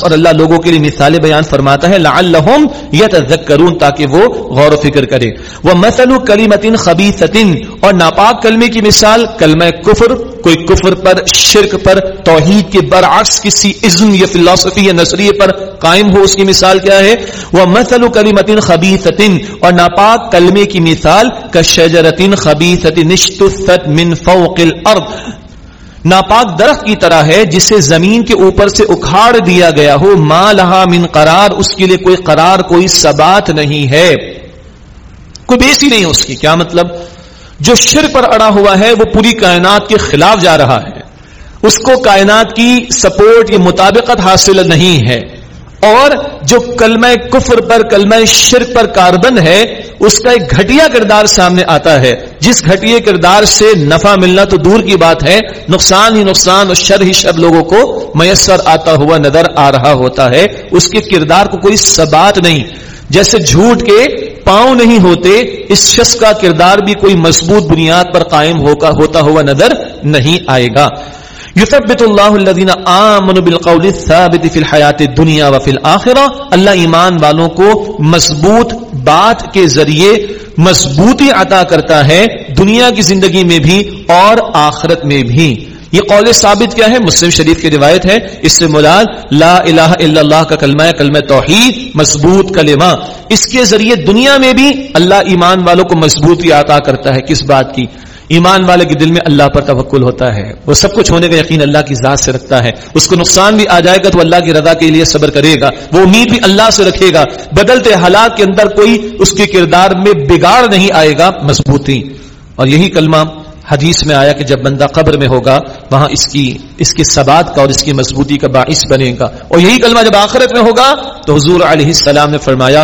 Speaker 2: اور اللہ لوگوں کے لیے مثالیں بیان فرماتا ہے لعلہم یتذکرون تاکہ وہ غور و فکر کرے وہ مثل کلمت خبیثۃ اور ناپاک کلمے کی مثال کلمہ کفر کوئی کفر پر، شرک پر، توحید کے برعکس کسی عزم یا فلسفی یا نظریے پر قائم ہو، اس کی مثال کیا ہے؟ وہ مثل کلیمت خبیثت اور ناپاک کلمے کی مثال کشجرت خبیثت نشتثت من فوق الارض۔ ناپاک درخت کی طرح ہے، جسے زمین کے اوپر سے اکھاڑ دیا گیا ہو، ما لہا من قرار، اس کے لیے کوئی قرار، کوئی ثبات نہیں ہے۔ کوئی بیسی نہیں، اس کی کیا مطلب؟ جو شر پر اڑا ہوا ہے، وہ پوری کائنات کے خلاف جا رہا ہے۔ اس کو کائنات کی سپورٹ یا مطابقت حاصل نہیں ہے۔ اور جو کلمہ کفر پر، کلمہ شرک پر کاربن ہے، اس کا ایک گھٹیا کردار سامنے آتا ہے۔ جس گھٹیا کردار سے نفع ملنا تو دور کی بات ہے۔ نقصان ہی نقصان اور شر ہی شر لوگوں کو میسر آتا ہوا نظر آ رہا ہوتا ہے۔ اس کے کردار کو کوئی سبات نہیں۔ جیسے جھوٹ کے پاؤں نہیں ہوتے، اس شخص کا کردار بھی کوئی مضبوط بنیاد پر قائم ہوتا ہوا نظر نہیں آئے گا۔ یثبت اللہ الذین آمنوا بالقول الثابت فی الحیات الدنیا و فی الاخرہ۔ اللہ ایمان والوں کو مضبوط بات کے ذریعے مضبوطی عطا کرتا ہے، دنیا کی زندگی میں بھی اور آخرت میں بھی۔ یہ قول ثابت کیا ہے، مسلم شریف کی روایت ہے، اس سے مراد لا الہ الا اللہ کا کلمہ ہے، کلمہ توحید، مضبوط کلمہ۔ اس کے ذریعے دنیا میں بھی اللہ ایمان والوں کو مضبوطی عطا کرتا ہے، کس بات کی؟ ایمان والے کے دل میں اللہ پر توکل ہوتا ہے۔ وہ سب کچھ ہونے کا یقین اللہ کی ذات سے رکھتا ہے۔ اس کو نقصان بھی آ جائے گا تو اللہ کی رضا کے لیے صبر کرے گا۔ وہ امید بھی اللہ سے رکھے گا۔ بدلتے حالات کے اندر کوئی اس کے کردار میں بگاڑ نہیں آئے گا، مضبوطی۔ اور یہی کلمہ حدیث میں آیا کہ جب بندہ قبر میں ہوگا، وہاں اس کی اس کی ثبات کا اور اس کی مضبوطی کا باعث بنے گا۔ اور یہی کلمہ جب آخرت میں ہوگا، تو حضور علیہ السلام نے فرمایا،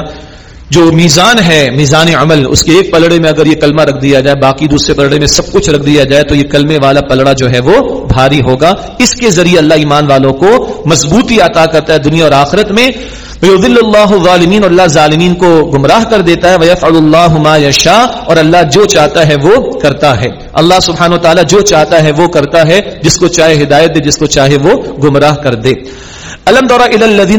Speaker 2: جو میزان ہے، میزان عمل، اس کے ایک پلڑے میں اگر یہ کلمہ رکھ دیا جائے، باقی دوسرے پلڑے میں سب کچھ رکھ دیا جائے، تو یہ کلمے والا پلڑا جو ہے وہ بھاری ہوگا۔ اس کے ذریعے اللہ ایمان والوں کو مضبوطی عطا کرتا ہے دنیا اور آخرت میں۔ اللہ ظالمین اور اللہ ظالمین کو گمراہ کر دیتا ہے ویف اللہ ما یشا اور اللہ جو چاہتا ہے وہ کرتا ہے۔ اللہ سبحانہ و جو چاہتا ہے وہ کرتا ہے، جس کو چاہے ہدایت دے، جس کو چاہے وہ گمراہ کر دے۔ الم دورہ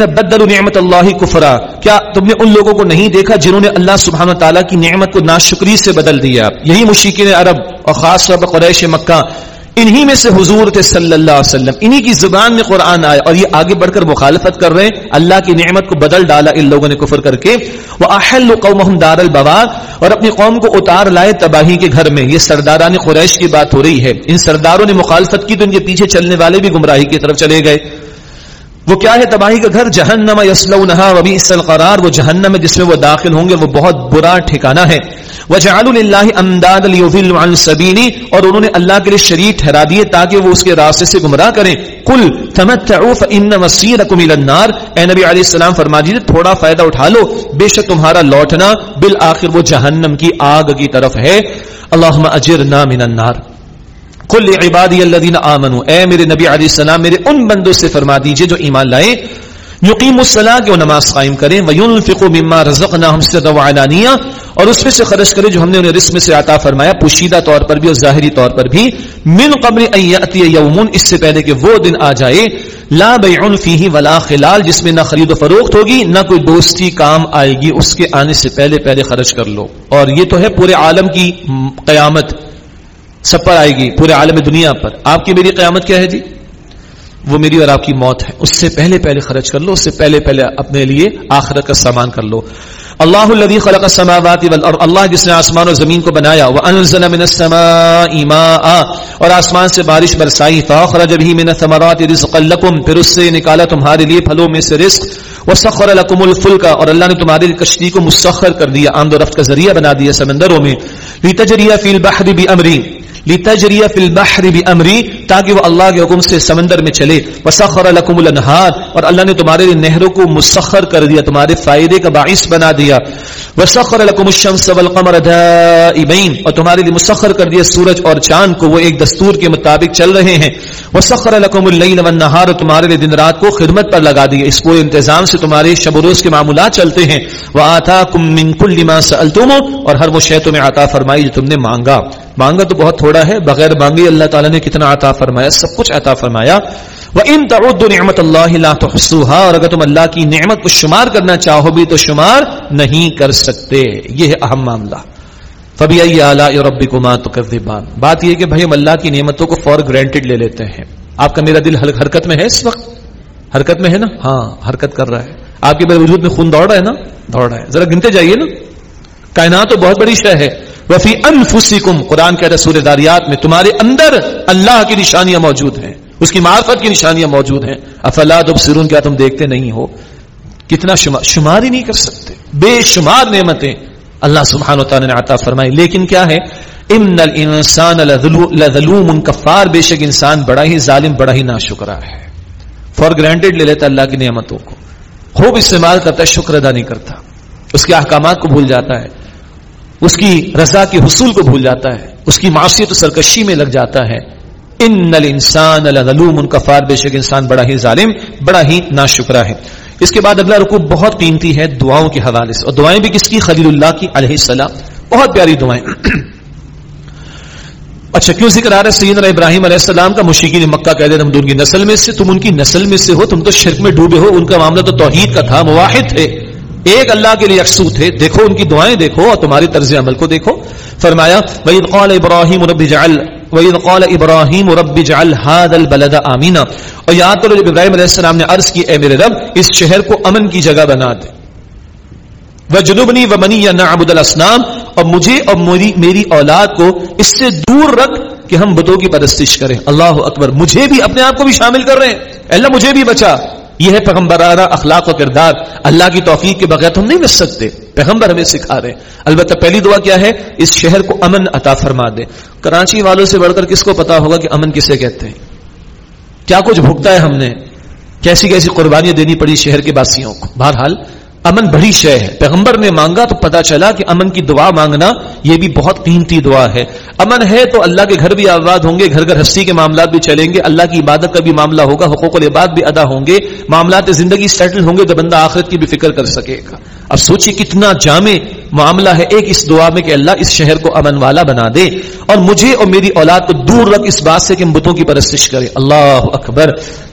Speaker 2: بدل نعمت اللہ کفرا، کیا تم نے ان لوگوں کو نہیں دیکھا جنہوں نے اللہ سبحانہ تعالیٰ کی نعمت کو ناشکری سے بدل دیا؟ یہی مشکین عرب اور خاص طور پر قریش مکہ۔ انہی میں سے حضور تھے صلی اللہ علیہ وسلم، انہی کی زبان میں قرآن آئے اور یہ آگے بڑھ کر مخالفت کر رہے ہیں۔ اللہ کی نعمت کو بدل ڈالا ان لوگوں نے کفر کر کے۔ وہ احل قوم دار البوار اور اپنی قوم کو اتار لائے تباہی کے گھر میں۔ یہ سرداران قریش کی بات ہو رہی ہے۔ ان سرداروں نے مخالفت کی تو ان کے پیچھے چلنے والے بھی گمراہی کی طرف چلے گئے۔ وہ کیا ہے تباہی کا گھر؟ جہنم یسلونہا وبی اسل قرار وہ جہنم ہے جس میں وہ داخل ہوں گے، وہ بہت برا ٹھکانہ ہے۔ وجعلوا لله امداد ليضلوا عن سبيلي اور انہوں نے اللہ کے لیے شریک ٹھہرا دیے تاکہ وہ اس کے راستے سے گمراہ کریں۔ قل تمتعوا فان مصيركم الى النار۔ اے نبی علیہ السلام، فرما دیجیے، تھوڑا فائدہ اٹھا لو۔ بے شک تمہارا لوٹنا بالآخر وہ جہنم کی آگ کی طرف ہے۔ اللهم اجرنا من النار۔ کل عبادی الذین آمنوا، اے میرے نبی علیہ السلام، میرے ان بندوں سے فرما دیجیے جو ایمان لائے یقیم الصلاح کہ وہ نماز قائم کریں۔ وینفقوا مما رزقناهم سرا وعلانیہ اور اس میں سے خرچ کرے جو ہم نے انہیں رزق میں سے عطا فرمایا، پوشیدہ طور پر بھی اور ظاہری طور پر بھی۔ من قبل ان یاتی اس سے پہلے کہ وہ دن آ جائے۔ لا بیع فیہ ولا خلال، جس میں نہ خرید و فروخت ہوگی، نہ کوئی دوستی کام آئے گی۔ اس کے آنے سے پہلے پہلے خرچ کر لو۔ اور یہ تو ہے پورے عالم کی قیامت۔ سب پر آئے گی پورے عالم دنیا پر۔ آپ کی میری قیامت کیا ہے جی؟ وہ میری اور آپ کی موت ہے۔ اس سے پہلے پہلے خرچ کر لو، اس سے پہلے پہلے اپنے لیے آخرت کا سامان کر لو۔ اللہ الذي خلق السماوات والارض، اللہ جس نے آسمان اور زمین کو بنایا وانزل من السماء ماء۔ اور آسمان سے بارش برسائی فاخرج به من الثمرات رزقا لكم۔ پھر اس سے نکالا تمہارے لیے پھلوں میں سے رزق۔ وسخر لكم الفلك۔ اور اللہ نے تمہارے لیے کشتی کو مسخر کر دیا، آمد و رفت کا ذریعہ بنا دیا سمندروں میں۔ لتجري في البحر بامره لتجری فی البحر بامری تاکہ وہ اللہ کے حکم سے سمندر میں چلے۔ وسخر لكم الانهار اور اللہ نے تمہارے لیے نہروں کو مسخر کر دیا، تمہارے فائدے کا باعث بنا دیا۔ وسخر لكم الشمس والقمر دائبین اور تمہارے لیے مسخر کر دیا سورج اور چاند کو، وہ ایک دستور کے مطابق چل رہے ہیں۔ وسخر لكم الليل والنهار اور تمہارے لیے دن رات کو خدمت پر لگا دیا اس پورے انتظام سے تمہارے شب و روز کے معاملات چلتے ہیں۔ وآتاکم من كل ما سألتم اور ہر وہ شے تمہیں عطا فرمائی جو تم نے مانگا۔ مانگا تو بہت تھوڑا ہے، بغیر مانگی اللہ تعالیٰ نے کتنا عطا فرمایا، سب کچھ عطا فرمایا۔ وہ ان تعود نعمت اللہ لا تحصوها، اور اگر تم اللہ کی نعمت کو شمار کرنا چاہو بھی تو شمار نہیں کر سکتے۔ یہ ہے اہم معاملہ۔ فبی ای اعلی ربکما تکذبان بات یہ کہ بھائی ہم اللہ کی نعمتوں کو فور گرانٹیڈ لے لیتے ہیں۔ آپ کا میرا دل حرکت میں ہے اس وقت؟ حرکت میں ہے نا؟ ہاں حرکت کر رہا ہے۔ آپ کے میرے وجود میں خون دوڑ رہا ہے نا؟ دوڑ رہا ہے۔ ذرا گنتے جائیے نا۔ کائنات تو بہت بڑی شے ہے۔ وفی انفسکم قرآن کے رسول داریات میں، تمہارے اندر اللہ کی نشانیاں موجود ہیں۔ اس کی معرفت کی نشانیاں موجود ہیں۔ افلا تبصرون، کیا تم دیکھتے نہیں ہو؟ کتنا شمار شمار ہی نہیں کر سکتے۔ بے شمار نعمتیں اللہ سبحانہ و تعالی نے عطا فرمائی۔ لیکن کیا ہے؟ ان الانسان لظلوم کفار بے شک انسان بڑا ہی ظالم، بڑا ہی ناشکرا ہے۔ فار گرانٹیڈ لے لیتا اللہ کی نعمتوں کو۔ خوب استعمال کرتا ہے، شکر ادا نہیں کرتا۔ اس کے احکامات کو بھول جاتا ہے۔ اس کی رضا کے حصول کو بھول جاتا ہے، اس کی معاشیت و سرکشی میں لگ جاتا ہے۔ ان انسان الظلوم کفار، بے شک انسان بڑا ہی ظالم، بڑا ہی ناشکرا ہے۔ اس کے بعد اگلا رکوع بہت قیمتی ہے دعاؤں کے حوالے سے۔ اور دعائیں بھی کس کی؟ خلیل اللہ کی علیہ السلام۔ بہت پیاری دعائیں۔ *clears throat* اچھا کیوں ذکر آ رہا ہے؟ سیدنا ابراہیم علیہ السلام کا مشکین مکہ کہہ دے ہم ان کی نسل میں سے، تم ان کی نسل میں سے ہو، تم تو شرک میں ڈوبے ہو، ان کا معاملہ تو توحید کا تھا، مواحد تھے۔ ایک اللہ کے لیے یکسو تھے دیکھو ان کی دعائیں دیکھو اور تمہاری طرز عمل کو دیکھو۔ فرمایا، وَإِذْ قَالَ إِبْرَاهِيمُ رَبِّ جَعَلْ وَإِذْ قَالَ إِبْرَاهِيمُ رَبِّ جَعَلْ هَذَا الْبَلَدَ آمِنًا۔ اور یاد کرو، جب ابراہیم علیہ السلام نے عرض کی، اے میرے رب، اس شہر کو امن کی جگہ بنا دے۔ وجنبنی ومنی یا نعبد الاسنام اور مجھے اور میری میری اولاد کو اس سے دور رکھ کہ ہم بتوں کی پرستش کریں۔ اللہ اکبر، مجھے بھی اپنے آپ کو بھی شامل کر رہے ہیں۔ اللہ، مجھے بھی بچا۔ یہ ہے پیغمبرانہ اخلاق و کردار۔ اللہ کی توفیق کے بغیر ہم نہیں بچ سکتے۔ پیغمبر ہمیں سکھا رہے البتہ پہلی دعا کیا ہے؟ اس شہر کو امن عطا فرما دے۔ کراچی والوں سے بڑھ کر کس کو پتا ہوگا کہ امن کسے کہتے ہیں؟ کیا کچھ بھگتا ہے ہم نے؟ کیسی کیسی قربانیاں دینی پڑی شہر کے باسیوں کو؟ بہرحال امن بڑی شے ہے۔ پیغمبر نے مانگا تو پتا چلا کہ امن کی دعا مانگنا یہ بھی بہت قیمتی دعا ہے۔ امن ہے تو اللہ کے گھر بھی آباد ہوں گے، گھر گھر ہستی کے معاملات بھی چلیں گے۔ اللہ کی عبادت کا بھی معاملہ ہوگا، حقوق العباد بھی ادا ہوں گے۔ معاملات زندگی سیٹل ہوں گے تو بندہ آخرت کی بھی فکر کر سکے گا۔ اب سوچیے کتنا جامع معاملہ ہے ایک اس دعا میں کہ اللہ اس شہر کو امن والا بنا دے۔ اور مجھے اور میری اولاد کو دور رکھ اس بات سے کہ ہم بتوں کی پرستش کریں۔ اللہ اکبر۔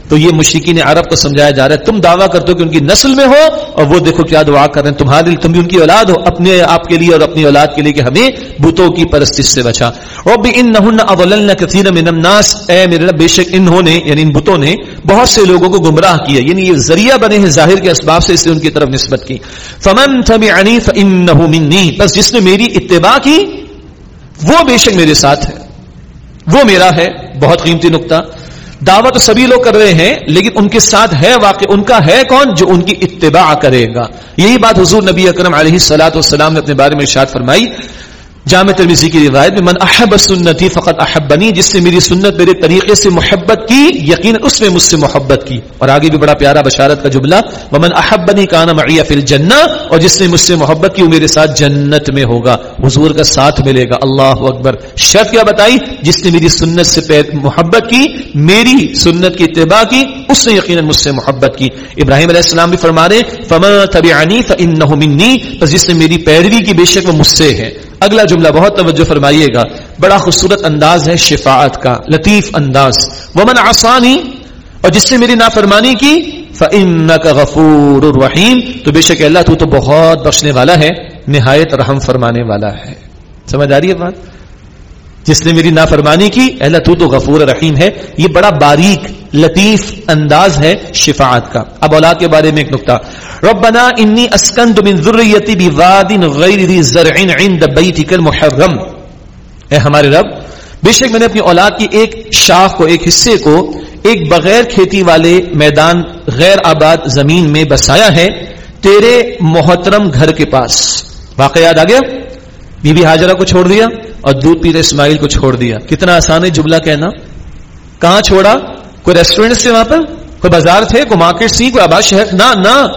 Speaker 2: تو یہ مشرقین عرب کو سمجھایا جا رہا ہے، تم دعویٰ کرتے ہو کہ ان کی نسل میں ہو اور وہ دیکھو کیا دعا کر رہے ہیں، تمہارے لیے، تم بھی ان کی اولاد ہو، اپنے آپ کے لیے اور اپنی اولاد کے لیے کہ ہمیں بتوں کی پرستش سے بچا۔ اور بھی ان نہ کثیر من الناس۔ اے میرے رب، بے شک انہوں نے یعنی ان بتوں نے بہت سے لوگوں کو گمراہ کیا۔ یعنی یہ ذریعہ بنے ہیں ظاہر کے اسباب سے اسے ان کی طرف نسبت کی۔ فمن تبعنی فانه بس جس نے میری اتباع کی، وہ بے شک میرے ساتھ ہے۔ وہ میرا ہے، بہت قیمتی نقطہ۔ دعوت تو سبھی لوگ کر رہے ہیں، لیکن ان کے ساتھ ہے واقع، ان کا ہے کون جو ان کی اتباع کرے گا؟ یہی بات حضور نبی اکرم علیہ السلاۃ والسلام نے اپنے بارے میں ارشاد فرمائی۔ جامع ترمیزی کی روایت میں من احب سنتی فقط احبنی، جس نے میری سنت میرے طریقے سے محبت کی یقین اس نے مجھ سے محبت کی۔ اور آگے بھی بڑا پیارا بشارت کا جملہ، ومن احبنی کانا معیہ فی الجنہ، اور جس نے مجھ سے محبت کی، وہ میرے ساتھ جنت میں ہوگا، حضور کا ساتھ ملے گا۔ اللہ اکبر۔ شرط کیا بتائی؟ جس نے میری سنت سے محبت کی، میری سنت کی اتباع کی، اس نے یقیناً مجھ سے محبت کی۔ ابراہیم علیہ السلام بھی فرما رہے فما تبعنی فانه منی پس جس نے میری پیروی کی، بے شک وہ مجھ سے ہے۔ اگلا جملہ بہت توجہ فرمائیے گا۔ بڑا خوبصورت انداز ہے شفاعت کا، لطیف انداز۔ ومن آسانی اور جس سے میری نافرمانی کی، فَإِنَّكَ غَفُورُ الرحیم تو بے شک اللہ تو تو بہت بخشنے والا ہے، نہایت رحم فرمانے والا ہے۔ سمجھ آ رہی ہے بات؟ جس نے میری نافرمانی کی اللہ تو تو غفور رحیم ہے۔ یہ بڑا باریک لطیف انداز ہے شفاعت کا۔ اب اولاد کے بارے میں ایک نقطہ۔ ربنا انی اسکنت من ذریتی بواد غیر ذی زرع عند بیتک المحرم۔ اے ہمارے رب، بے شک میں نے اپنی اولاد کی ایک شاخ کو، ایک حصے کو ایک بغیر کھیتی والے میدان غیر آباد زمین میں بسایا ہے تیرے محترم گھر کے پاس۔ واقع یاد آ گیا؟ بی بی حاجرہ کو چھوڑ دیا اور دودھ پیتے اسماعیل کو چھوڑ دیا۔ کتنا آسان ہے جملہ کہنا۔ کہاں چھوڑا؟ کوئی ریسٹورینٹ سے وہاں پر؟ کوئی بازار تھے؟ کوئی مارکیٹ سی؟ کوئی آباد شہر؟ نہ نہ۔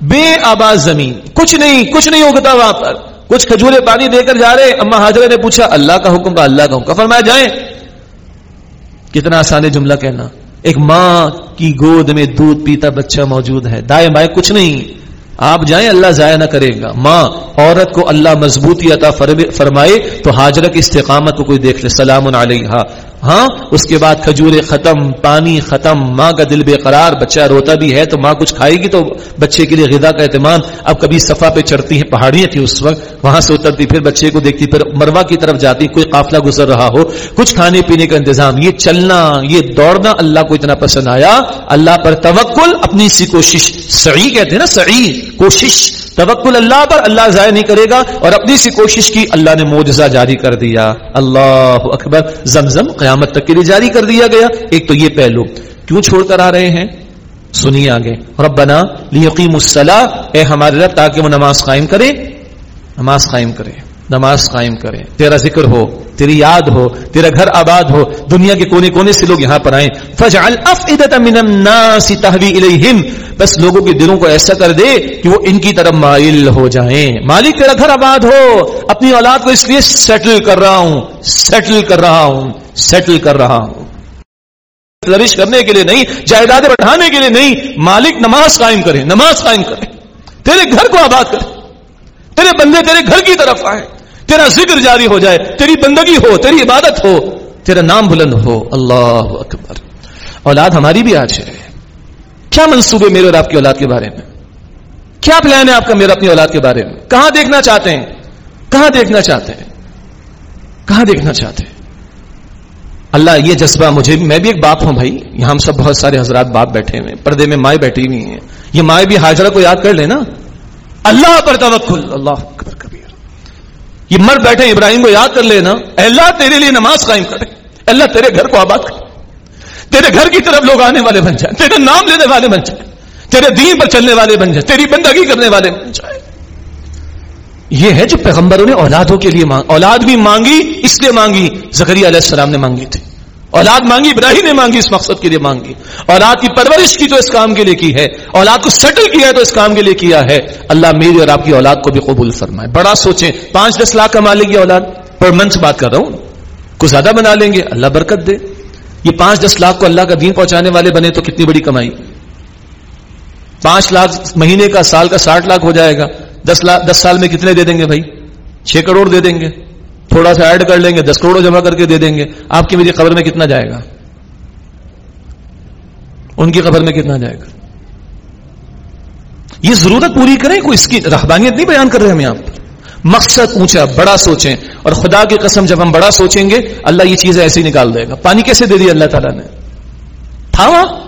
Speaker 2: بے آباد زمین۔ کچھ نہیں کچھ نہیں اگتا وہاں پر۔ کچھ کھجورے پانی دے کر جا رہے۔ اما حاضر نے پوچھا، اللہ کا حکم کا، اللہ کا حکم۔ فرمایا، جائیں۔ کتنا آسان ہے جملہ کہنا۔ ایک ماں کی گود میں دودھ پیتا بچہ موجود ہے۔ دائیں بائیں کچھ نہیں۔ آپ جائیں، اللہ ضائع نہ کرے گا۔ ماں، عورت کو اللہ مضبوطی عطا فرمائے، تو حاجرہ کی استقامت کو کوئی دیکھ لے۔ سلام علیہ ہاں اس کے بعد کھجورے ختم، پانی ختم، ماں کا دل بے قرار بچہ روتا بھی ہے تو ماں کچھ کھائے گی تو بچے کے لیے غذا کا اہتمام۔ اب کبھی صفا پہ چڑھتی ہیں، پہاڑیاں تھی اس وقت، وہاں سے اترتی، پھر بچے کو دیکھتی، پھر مروا کی طرف جاتی، کوئی قافلہ گزر رہا ہو۔ کچھ کھانے پینے کا انتظام، یہ چلنا، یہ دوڑنا اللہ کو اتنا پسند آیا۔ اللہ پر توکل، اپنی سی کوشش، سعی کہتے ہیں نا، سعی، کوشش۔ توکل اللہ پر اللہ ضائع نہیں کرے گا اور اپنی سی کوشش کی اللہ نے موجزہ جاری کر دیا۔ اللہ اکبر، زمزم قیامت تک کے لیے جاری کر دیا گیا۔ ایک تو یہ پہلو، کیوں چھوڑ کر آ رہے ہیں؟ سنیے آگے۔ ربنا لیقیم الصلاح اے ہمارے رب، تاکہ وہ نماز قائم کرے نماز قائم کرے نماز قائم کرے تیرا ذکر ہو، تیری یاد ہو، تیرا گھر آباد ہو، دنیا کے کونے کونے سے لوگ یہاں پر آئیں۔ فجعل افئدۃ من الناس تهوی الیہم بس لوگوں کے دلوں کو ایسا کر دے کہ وہ ان کی طرف مائل ہو جائیں۔ مالک، تیرا گھر آباد ہو۔ اپنی اولاد کو اس لیے سیٹل کر رہا ہوں۔ سیٹل کر رہا ہوں۔ سیٹل کر رہا ہوں۔ فلرش کرنے کے لیے نہیں جائیداد بڑھانے کے لیے نہیں۔ مالک، نماز قائم کرے نماز قائم کرے تیرے گھر کو آباد کرے تیرے بندے تیرے گھر کی طرف آئے تیرا ذکر جاری ہو جائے، تیری بندگی ہو، تیری عبادت ہو، تیرا نام بلند ہو۔ اللہ اکبر۔ اولاد ہماری بھی آج ہے۔ کیا منصوبے میرے اور آپ کی اولاد کے بارے میں؟ کیا پلان ہے آپ کا میرا اپنی اولاد کے بارے میں؟ کہاں دیکھنا چاہتے ہیں؟ کہاں دیکھنا چاہتے ہیں؟ کہاں دیکھنا چاہتے ہیں؟ اللہ، یہ جذبہ مجھے، میں بھی ایک باپ ہوں بھائی۔ یہاں ہم سب بہت سارے حضرات باپ بیٹھے ہوئے پردے میں مائیں بیٹھی ہوئی ہیں۔ یہ مائیں بھی حاجرہ کو یاد کر لے نا اللہ پر توکل، اللہ۔ یہ مر بیٹھے ابراہیم کو یاد کر لینا اللہ، تیرے لیے نماز قائم کرے اللہ، تیرے گھر کو آباد کرے تیرے گھر کی طرف لوگ آنے والے بن جائیں۔ تیرے نام لینے والے بن جائیں۔ تیرے دین پر چلنے والے بن جائیں۔ تیری بندگی کرنے والے بن جائیں۔ یہ ہے جو پیغمبروں نے اولادوں کے لیے مانگ اولاد بھی مانگی، اس لیے مانگی زکری علیہ السلام نے مانگی تھی۔ اولاد مانگی، ابراہیم نے مانگی، اس مقصد کے لیے مانگی۔ اولاد کی پرورش کی تو اس کام کے لیے کی ہے۔ اولاد کو سیٹل کیا ہے تو اس کام کے لیے کیا ہے۔ اللہ میری اور آپ کی اولاد کو بھی قبول فرمائے۔ بڑا سوچیں، پانچ دس لاکھ کما لے گی اولاد۔ پر منتھ بات کر رہا ہوں۔ کچھ زیادہ بنا لیں گے۔ اللہ برکت دے۔ یہ پانچ دس لاکھ کو اللہ کا دین پہنچانے والے بنے تو کتنی بڑی کمائی؟ پانچ لاکھ مہینے کا، سال کا ساٹھ لاکھ ہو جائے گا۔ دس لاکھ، دس سال میں کتنے دے دیں گے بھائی؟ چھ کروڑ دے دیں گے۔ تھوڑا سا ایڈ کر لیں گے، دس کروڑ جمع کر کے دے دیں گے۔ آپ کی میری قبر میں کتنا جائے گا؟ ان کی قبر میں کتنا جائے گا؟ یہ ضرورت پوری کریں، کوئی اس کی رحبانیت نہیں بیان کر رہے ہم یہاں مقصد اونچا بڑا سوچیں۔ اور خدا کی قسم، جب ہم بڑا سوچیں گے، اللہ یہ چیزیں ایسے ہی نکال دے گا۔ پانی کیسے دے دی اللہ تعالیٰ نے؟ تھا وہاں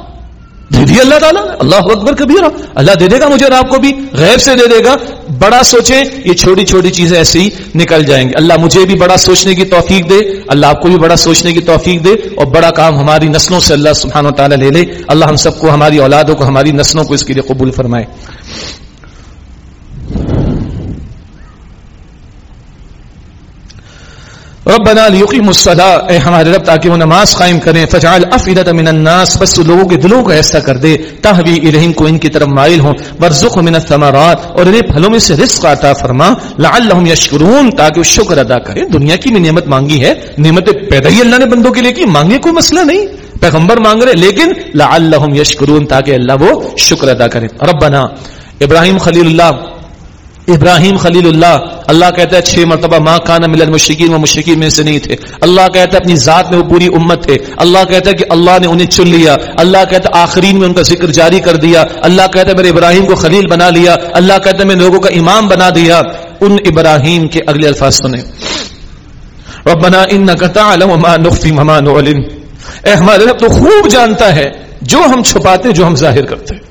Speaker 2: دے دی اللہ تعالیٰ؟ اللہ اکبر کبھی اللہ دے دے گا مجھے اور آپ کو بھی، غیب سے دے دے گا۔ بڑا سوچیں، یہ چھوٹی چھوٹی چیزیں ایسے ہی نکل جائیں گے اللہ مجھے بھی بڑا سوچنے کی توفیق دے۔ اللہ آپ کو بھی بڑا سوچنے کی توفیق دے۔ اور بڑا کام ہماری نسلوں سے اللہ سبحانہ و تعالیٰ لے لے۔ اللہ ہم سب کو، ہماری اولادوں کو، ہماری نسلوں کو اس کے لیے قبول فرمائے۔ ربنا لیقیم الصلاة. اے ہمارے رب، تاکہ وہ نماز قائم کریں. فجعل افئدت من الناس، بس لوگوں کے دلوں کو ایسا کر دے. تہوی الہم کو ان کی طرف مائل ہوں. ورزق من الثمرات، اور انہیں پھلوں میں سے رزق عطا فرما. لعلہم یشکرون تاکہ وہ شکر ادا کریں. دنیا کی بھی نعمت مانگی ہے. نعمت پیدا ہی اللہ نے بندوں کے لیے کی، مانگے کوئی مسئلہ نہیں. پیغمبر مانگ رہے، لیکن لعلہم یشکرون تاکہ اللہ وہ شکر ادا کرے ربنا، ابراہیم خلیل اللہ ابراہیم خلیل اللہ اللہ کہتا ہے چھ مرتبہ ماں کانا ملن مشکین وہ مشکین میں سے نہیں تھے۔ اللہ کہتا ہے اپنی ذات میں وہ پوری امت تھے اللہ کہتا ہے کہ اللہ نے انہیں چن لیا۔ اللہ کہتا ہے آخرین میں ان کا ذکر جاری کر دیا۔ اللہ کہتا ہے میرے ابراہیم کو خلیل بنا لیا۔ اللہ کہتا ہے میں لوگوں کا امام بنا دیا۔ ان ابراہیم کے اگلے الفاظ سنے ربنا انك تعلم ما نخفي وما نعلن۔ اے ہمارے رب، تو خوب جانتا ہے جو ہم چھپاتے، جو ہم ظاہر کرتے۔ ہیں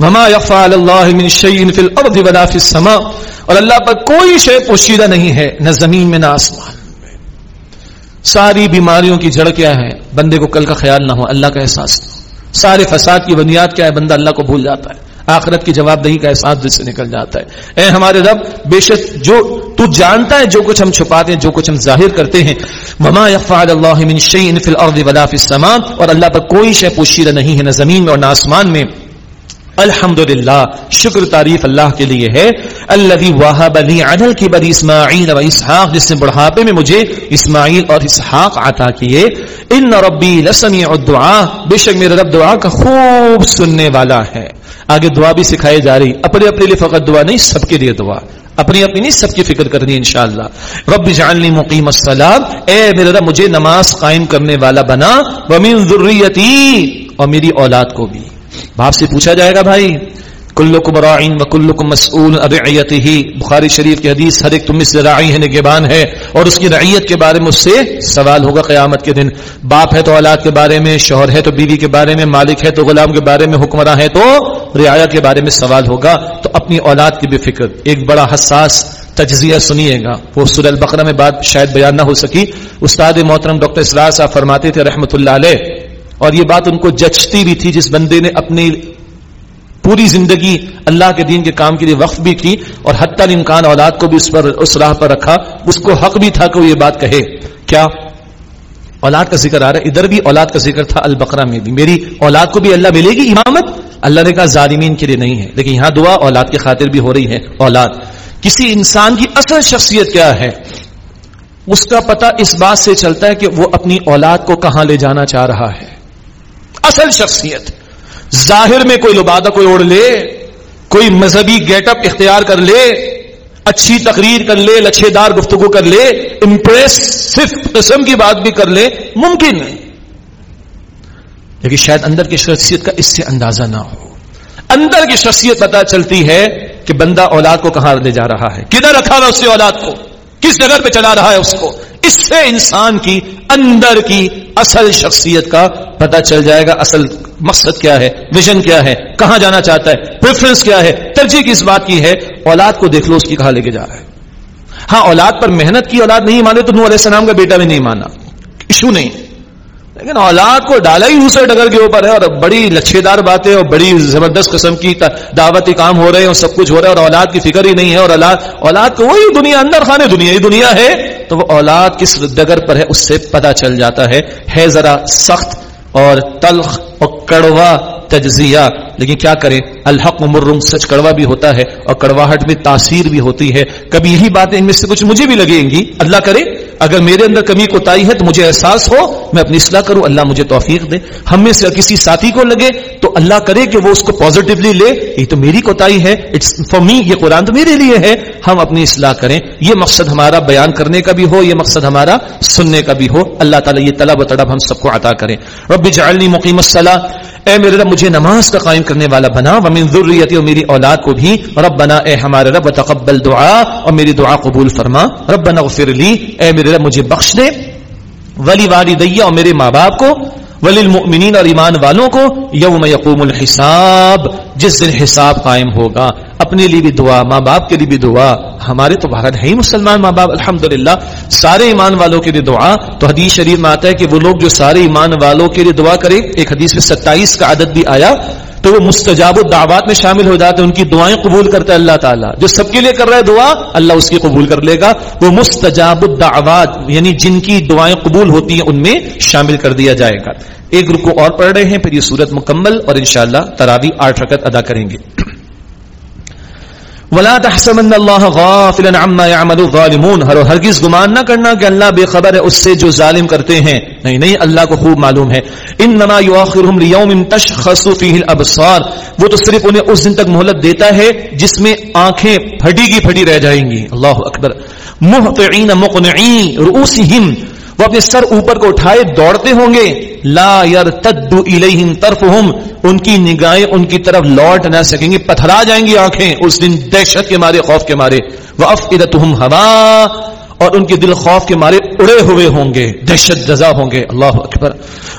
Speaker 2: وما يخفى على الله من شيء في الارض ولا في السماء اور اللہ پر کوئی شے پوشیدہ نہیں ہے، نہ زمین میں، نہ آسمان میں۔ ساری بیماریوں کی جڑ کیا ہے، بندے کو کل کا خیال نہ ہو، اللہ کا احساس نہ ہو۔ سارے فساد کی بنیاد کیا ہے، بندہ اللہ کو بھول جاتا ہے۔ آخرت کی جواب دہی کا احساس دل سے نکل جاتا ہے۔ اے ہمارے رب، بے شک جو تو جانتا ہے جو کچھ ہم چھپاتے ہیں، جو کچھ ہم ظاہر کرتے ہیں۔ وما يخفى على الله من شيء في الارض ولا في السماء اور اللہ پر کوئی شے پوشیدہ نہیں ہے، نہ زمین میں اور نہ آسمان میں۔ الحمد للہ شکر تعریف اللہ کے لیے ہے. اللہ واہب علی عدل کی بری اسماعیل و اسحاق، جس نے بڑھاپے میں مجھے اسماعیل اور اسحاق عطا کیے. ان ربی لسمی الدعاء، بے شک میرا رب دعا کا خوب سننے والا ہے. آگے دعا بھی سکھائی جا رہی، اپنے اپنے لیے فقط دعا نہیں، سب کے لیے دعا. اپنی اپنی نہیں، سب کی فکر کرنی انشاءاللہ. رب جعلنی مقیم الصلاۃ اے میرا رب، مجھے نماز قائم کرنے والا بنا. ومن ذریتی، اور میری اولاد کو بھی. باپ سے پوچھا جائے گا بھائی، کلکم راعین و کلکم مسئول ارعیتہ ہی بخاری شریف کی حدیث ہر ایک تم اس راعی ہے نگہبان ہے اور اس کی رعیت کے بارے میں اس سے سوال ہوگا قیامت کے دن۔ باپ ہے تو اولاد کے بارے میں، شوہر ہے تو بیوی کے بارے میں، مالک ہے تو غلام کے بارے میں، حکمراں ہے تو رعایا کے بارے میں سوال ہوگا۔ تو اپنی اولاد کی بھی فکر۔ ایک بڑا حساس تجزیہ سنیے گا۔ وہ سورہ البقرہ میں بات شاید بیان نہ ہو سکی۔ استاد محترم ڈاکٹر اسرار صاحب فرماتے تھے رحمت اللہ علیہ اور یہ بات ان کو جچتی بھی تھی جس بندے نے اپنی پوری زندگی اللہ کے دین کے کام کے لیے وقف بھی کی اور حتی الامکان اولاد کو بھی اس پر، اس راہ پر رکھا، اس کو حق بھی تھا کہ وہ یہ بات کہے۔ کیا؟ اولاد کا ذکر آ رہا ہے، ادھر بھی اولاد کا ذکر تھا، البقرہ میں بھی۔ میری اولاد کو بھی اللہ ملے گی امامت؟ اللہ نے کہا ظالمین کے لیے نہیں ہے۔ لیکن یہاں دعا اولاد کی خاطر بھی ہو رہی ہے۔ اولاد، کسی انسان کی اصل شخصیت کیا ہے؟ اس کا پتہ اس بات سے چلتا ہے کہ وہ اپنی اولاد کو کہاں لے جانا چاہ رہا ہے۔ اصل شخصیت۔ ظاہر میں کوئی لبادہ کوئی اوڑھ لے، کوئی مذہبی گیٹ اپ اختیار کر لے، اچھی تقریر کر لے لچھے دار گفتگو کر لے امپریس صرف قسم کی بات بھی کر لے، ممکن نہیں لیکن شاید اندر کی شخصیت کا اس سے اندازہ نہ ہو۔ اندر کی شخصیت پتا چلتی ہے کہ بندہ اولاد کو کہاں لے جا رہا ہے، کدھر رکھا ہوا اس سے اولاد کو؟ کس جگہ پہ چلا رہا ہے اس کو؟ اس سے انسان کی اندر کی اصل شخصیت کا پتہ چل جائے گا اصل مقصد کیا ہے ویژن کیا ہے، کہاں جانا چاہتا ہے پریفرنس کیا ہے، ترجیح کس بات کی ہے، اولاد کو دیکھ لو، اس کی کہاں لے کے جا رہا ہے۔ ہاں اولاد پر محنت کی اولاد نہیں مانے تو نو علیہ السلام کا بیٹا بھی نہیں مانا ایشو نہیں۔ لیکن اولاد کو ڈالا ہی دوسرے ڈگر کے اوپر ہے اور بڑی لچھے دار باتیں اور بڑی زبردست قسم کی دعوتی کام ہو رہے ہیں اور سب کچھ ہو رہا ہے اور اولاد کی فکر ہی نہیں ہے اور اولاد اولاد کو وہی دنیا اندر خانے دنیا ہی دنیا ہے تو وہ اولاد کس ڈگر پر ہے اس سے پتا چل جاتا ہے۔ ہے ذرا سخت اور تلخ اور کڑوا تجزیہ۔ لیکن کیا کریں؟ الحق مرم سچ کڑوا بھی ہوتا ہے اور کڑواہٹ میں تاثیر بھی ہوتی ہے۔ کبھی یہی باتیں ان میں سے کچھ مجھے بھی لگیں گی۔ اللہ کرے۔ اگر میرے اندر کمی کو ہے تو مجھے احساس ہو، میں اپنی اصلاح کروں، اللہ مجھے توفیق دے۔ ہم میں سے کسی ساتھی کو لگے تو اللہ کرے کہ وہ اس کو پازیٹیولی لے، یہ تو میری کوتاہی ہے اٹس فار می یہ قرآن تو میرے لیے ہے۔ ہم اپنی اصلاح کریں۔ یہ مقصد ہمارا بیان کرنے کا بھی ہو، یہ مقصد ہمارا سننے کا بھی ہو۔ اللہ تعالیٰ یہ طلب و تڑب ہم سب کو عطا کریں رب جعلنی مقیم الصلاح اے میرے رب، مجھے نماز کا قائم کرنے والا بنا، ومن ذریتی، اور میری اولاد کو بھی۔ رب بنا اے ہمارے رب تقبل دعا، اور میری دعا قبول فرما۔ رب بنا لی، اے میرے رب، مجھے بخش دے۔ ولی والدیہ اور میرے ماں باپ کو۔ وللمؤمنین اور ایمان والوں کو یوم یقوم الحساب، جس دن حساب قائم ہوگا۔ اپنے لیے بھی دعا، ماں باپ کے لیے بھی دعا۔ ہمارے تو بھارت ہے ہی مسلمان، ماں باپ الحمد سارے ایمان والوں کے لیے دعا۔ تو حدیث شریف میں آتا ہے کہ وہ لوگ جو سارے ایمان والوں کے لیے دعا کرے، ایک حدیث میں ستائیس کا عدد بھی آیا۔ تو وہ مستجاب الدعوات میں شامل ہو جاتے ہیں، ان کی دعائیں قبول کرتا ہے اللہ تعالیٰ۔ جو سب کے لیے کر رہا ہے دعا، اللہ اس کی قبول کر لے گا۔ وہ مستجاب الدعوات یعنی جن کی دعائیں قبول ہوتی ہیں، ان میں شامل کر دیا جائے گا۔ ایک رکو اور پڑھ رہے ہیں، پھر یہ صورت مکمل اور انشاءاللہ تراوی آٹھ رکعت ادا کریں گے۔ ولا تحسبن الله غافلا عما يعمل الظالمون۔ ہر ہرگز گمان نہ کرنا کہ اللہ بے خبر ہے، اس سے جو ظالم کرتے ہیں۔ نہیں نہیں، اللہ کو خوب معلوم ہے۔ انما يؤخرهم ليوم تشخص فيه الابصار۔ وہ تو صرف انہیں اس دن تک مہلت دیتا ہے جس میں آنکھیں پھٹی کی پھٹی رہ جائیں گی۔ اللہ اکبر۔ مهطعين مقنعين رؤوسهم وہ اپنے سر اوپر کو اٹھائے دوڑتے ہوں گے۔ لا یار تدو طرفهم ان کی نگاہیں ان کی طرف لوٹ نہ سکیں گے پتھرا جائیں گی آنکھیں۔ اس دن دہشت کے مارے، خوف کے مارے۔ وہ اف ہوا اور ان کے دل خوف کے مارے اڑے ہوئے ہوں گے، دہشت جزا ہوں گے۔ اللہ اکبر۔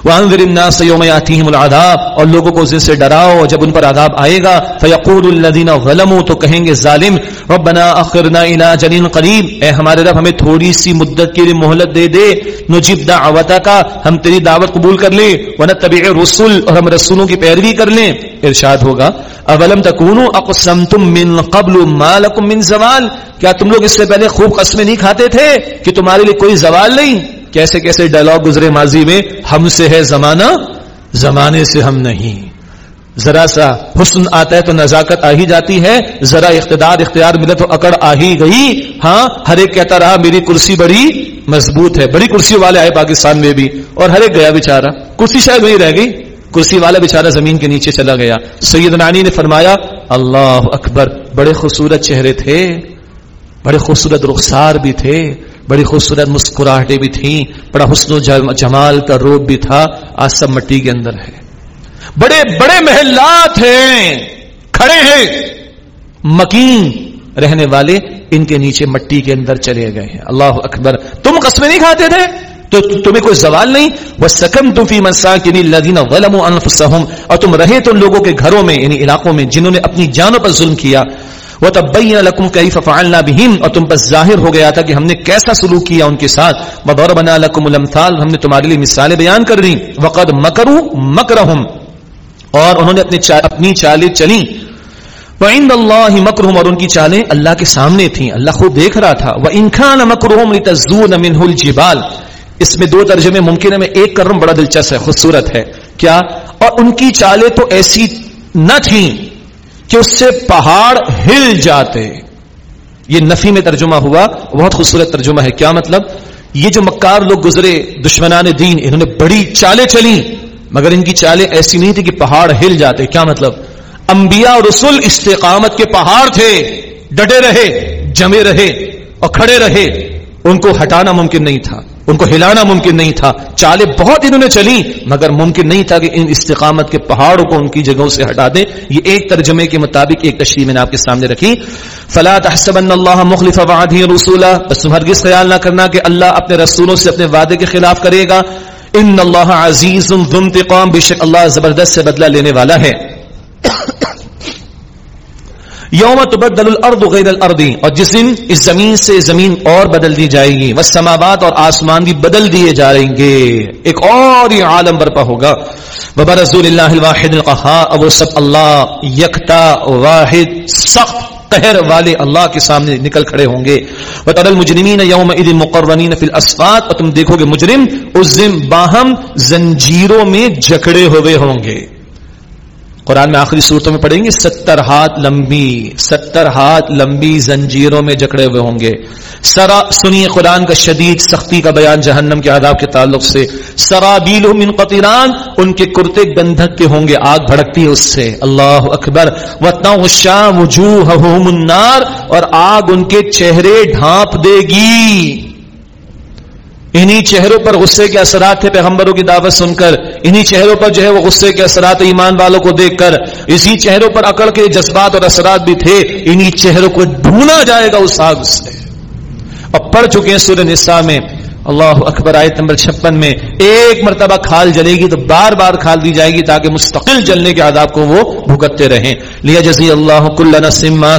Speaker 2: وانذر الناس يوم ياتيهم العذاب۔ اور لوگوں کو اس سے ڈراؤ، جب ان پر عذاب آئے گا، فيقول الذين ظلموا، تو کہیں گے ظالم، ربنا اخرنا الى جليل قريب۔ اے ہمارے رب، ہمیں تھوڑی سی مدت کے لیے مہلت دے دے۔ نجيب دعوتك ہم تیری دعوت قبول کر لیں۔ ونتبع الرسل، اور ہم رسولوں کی پیروی کر لیں۔ ارشاد ہوگا اولم تکونوا اقسمتم من قبل ما لكم من زوال۔ کیا تم لوگ اس سے پہلے خوب قسمیں نہیں کھاتے تھے کہ تمہارے لیے کوئی زوال نہیں۔ کیسے کیسے ڈائلگ گزرے ماضی میں، ہم سے ہے زمانہ، زمانے سے ہم نہیں۔ ذرا سا حسن آتا ہے تو نزاکت آ ہی جاتی ہے۔ ذرا اقتدار، اختیار ملے تو اکڑ آ ہی گئی۔ ہاں ہر ایک کہتا رہا، میری کرسی بڑی مضبوط ہے۔ بڑی کرسی والے آئے پاکستان میں بھی۔ اور ہر ایک گیا بےچارا کرسی شاید وہی رہ گئی۔ کرسی والا بےچارا زمین کے نیچے چلا گیا۔ سید نانی نے فرمایا، اللہ اکبر، بڑے خوبصورت چہرے تھے۔ بڑے خوبصورت رخسار بھی تھے، بڑی خوبصورت مسکراہٹیں بھی تھیں، بڑا حسن و جمال کا روپ بھی تھا، آج سب مٹی کے اندر ہے۔ بڑے بڑے محلات ہیں، کھڑے ہیں۔ مکین رہنے والے ان کے نیچے مٹی کے اندر چلے گئے ہیں۔ اللہ اکبر۔ تم قسمیں نہیں کھاتے تھے؟ تو تمہیں کوئی سوال نہیں؟ وہ سکم تفی مسا کے لدین غلم اور تم رہے تو ان لوگوں کے گھروں میں یعنی علاقوں میں، جنہوں نے اپنی جانوں پر ظلم کیا۔ وہ تب لکم کئی ففعلنا بہم اور تم پر ظاہر ہو گیا تھا کہ ہم نے کیسا سلوک کیا ان کے ساتھ۔ وہ بنا لکم الامثال ہم نے تمہارے لیے مثالیں بیان کر دی وقد مکرو مکرہم اور انہوں نے اپنی اپنی چالیں چلی وعند اللہ مکرہم اور ان کی چالیں اللہ کے سامنے تھیں۔ اللہ خود دیکھ رہا تھا۔ وہ انخان مکرہم لتزون منہ الجبال، اس میں دو ترجمے ممکن ہے، میں ایک کر رہا ہوں، بڑا دلچسپ ہے، خوبصورت ہے۔ کیا؟ اور ان کی چالیں تو ایسی نہ تھیں۔ کہ اس سے پہاڑ ہل جاتے۔ یہ نفی میں ترجمہ ہوا، بہت خوبصورت ترجمہ ہے۔ کیا مطلب؟ یہ جو مکار لوگ گزرے دشمنان دین، انہوں نے بڑی چالیں چلی مگر ان کی چالیں ایسی نہیں تھی کہ پہاڑ ہل جاتے۔ کیا مطلب؟ انبیاء اور رسول استقامت کے پہاڑ تھے، ڈٹے رہے، جمے رہے اور کھڑے رہے۔ ان کو ہٹانا ممکن نہیں تھا۔ ان کو ہلانا ممکن نہیں تھا۔ چالیں بہت انہوں نے چلی مگر ممکن نہیں تھا کہ ان استقامت کے پہاڑوں کو ان کی جگہوں سے ہٹا دیں۔ یہ ایک ترجمے کے مطابق ایک تشریح میں نے آپ کے سامنے رکھی۔ فلا تحسبن اللہ مخلف وعده رسولا بس تم ہرگز خیال نہ کرنا کہ اللہ اپنے رسولوں سے اپنے وعدے کے خلاف کرے گا۔ ان اللہ عزیز ذو انتقام، بے شک اللہ زبردست سے بدلہ لینے والا ہے۔ یوم تبدل الارض غیر الارض. اور جس دن اس زمین سے زمین اور بدل دی جائے گی، والسماوات اور آسمان بھی بدل دیے جائیں گے. ایک اور ہی عالم برپا ہوگا. بابا رسول اللہ الواحد القہار اب وہ سب اللہ، یکتا، واحد، سخت قہر والے اللہ کے سامنے نکل کھڑے ہوں گے. وتر المجرمین یوم اذ مقرنین فی الاسفات اور تم دیکھو گے مجرم اس دن باہم زنجیروں میں جکڑے ہوئے ہوں گے. قرآن میں آخری صورتوں میں پڑھیں گے، ستر ہاتھ لمبی، ستر ہاتھ لمبی زنجیروں میں جکڑے ہوئے ہوں گے۔ سرا، سنیے قرآن کا شدید سختی کا بیان جہنم کے آداب کے تعلق سے۔ سرابیل من قطران، ان کے کرتے گندھک کے ہوں گے، آگ بھڑکتی ہے اس سے۔ اللہ اکبر۔ وطن وجوہہم النار، اور آگ ان کے چہرے ڈھانپ دے گی۔ انہی چہروں پر غصے کے اثرات تھے پیغمبروں کی دعوت سن کر، انہی چہروں پر جو ہے وہ غصے کے اثرات ایمان والوں کو دیکھ کر، اسی چہروں پر عقل کے جذبات اور اثرات بھی تھے، انہی چہروں کو ڈھونڈا جائے گا اس آگ سے۔ اور پڑھ چکے ہیں سورہ نساء میں اللہ اکبر، آیت نمبر چھپن میں ایک مرتبہ کھال جلے گی تو بار بار کھال دی جائے گی تاکہ مستقل جلنے کے عذاب کو وہ بھگتتے رہیں۔ لیا جزی اللہ کل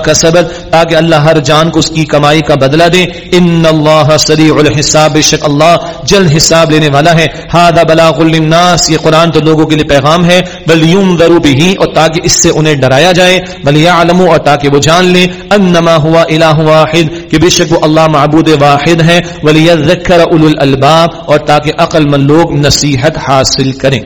Speaker 2: کا سبب تاکہ اللہ ہر جان کو اس کی کمائی کا بدلہ دے۔ ان اللہ سریع الحساب، بے شک اللہ جلد حساب لینے والا ہے۔ ہادہ بلاغ للناس، یہ قرآن تو لوگوں کے لیے پیغام ہے۔ بل ينذروا به اور تاکہ اس سے انہیں ڈرایا جائے۔ بل يعلموا اور تاکہ وہ جان لیں انما هو الہ واحد، کہ بے شک وہ اللہ معبود واحد ہے۔ ولیذکر اول الالباب اور تاکہ عقل مند لوگ نصیحت حاصل کریں۔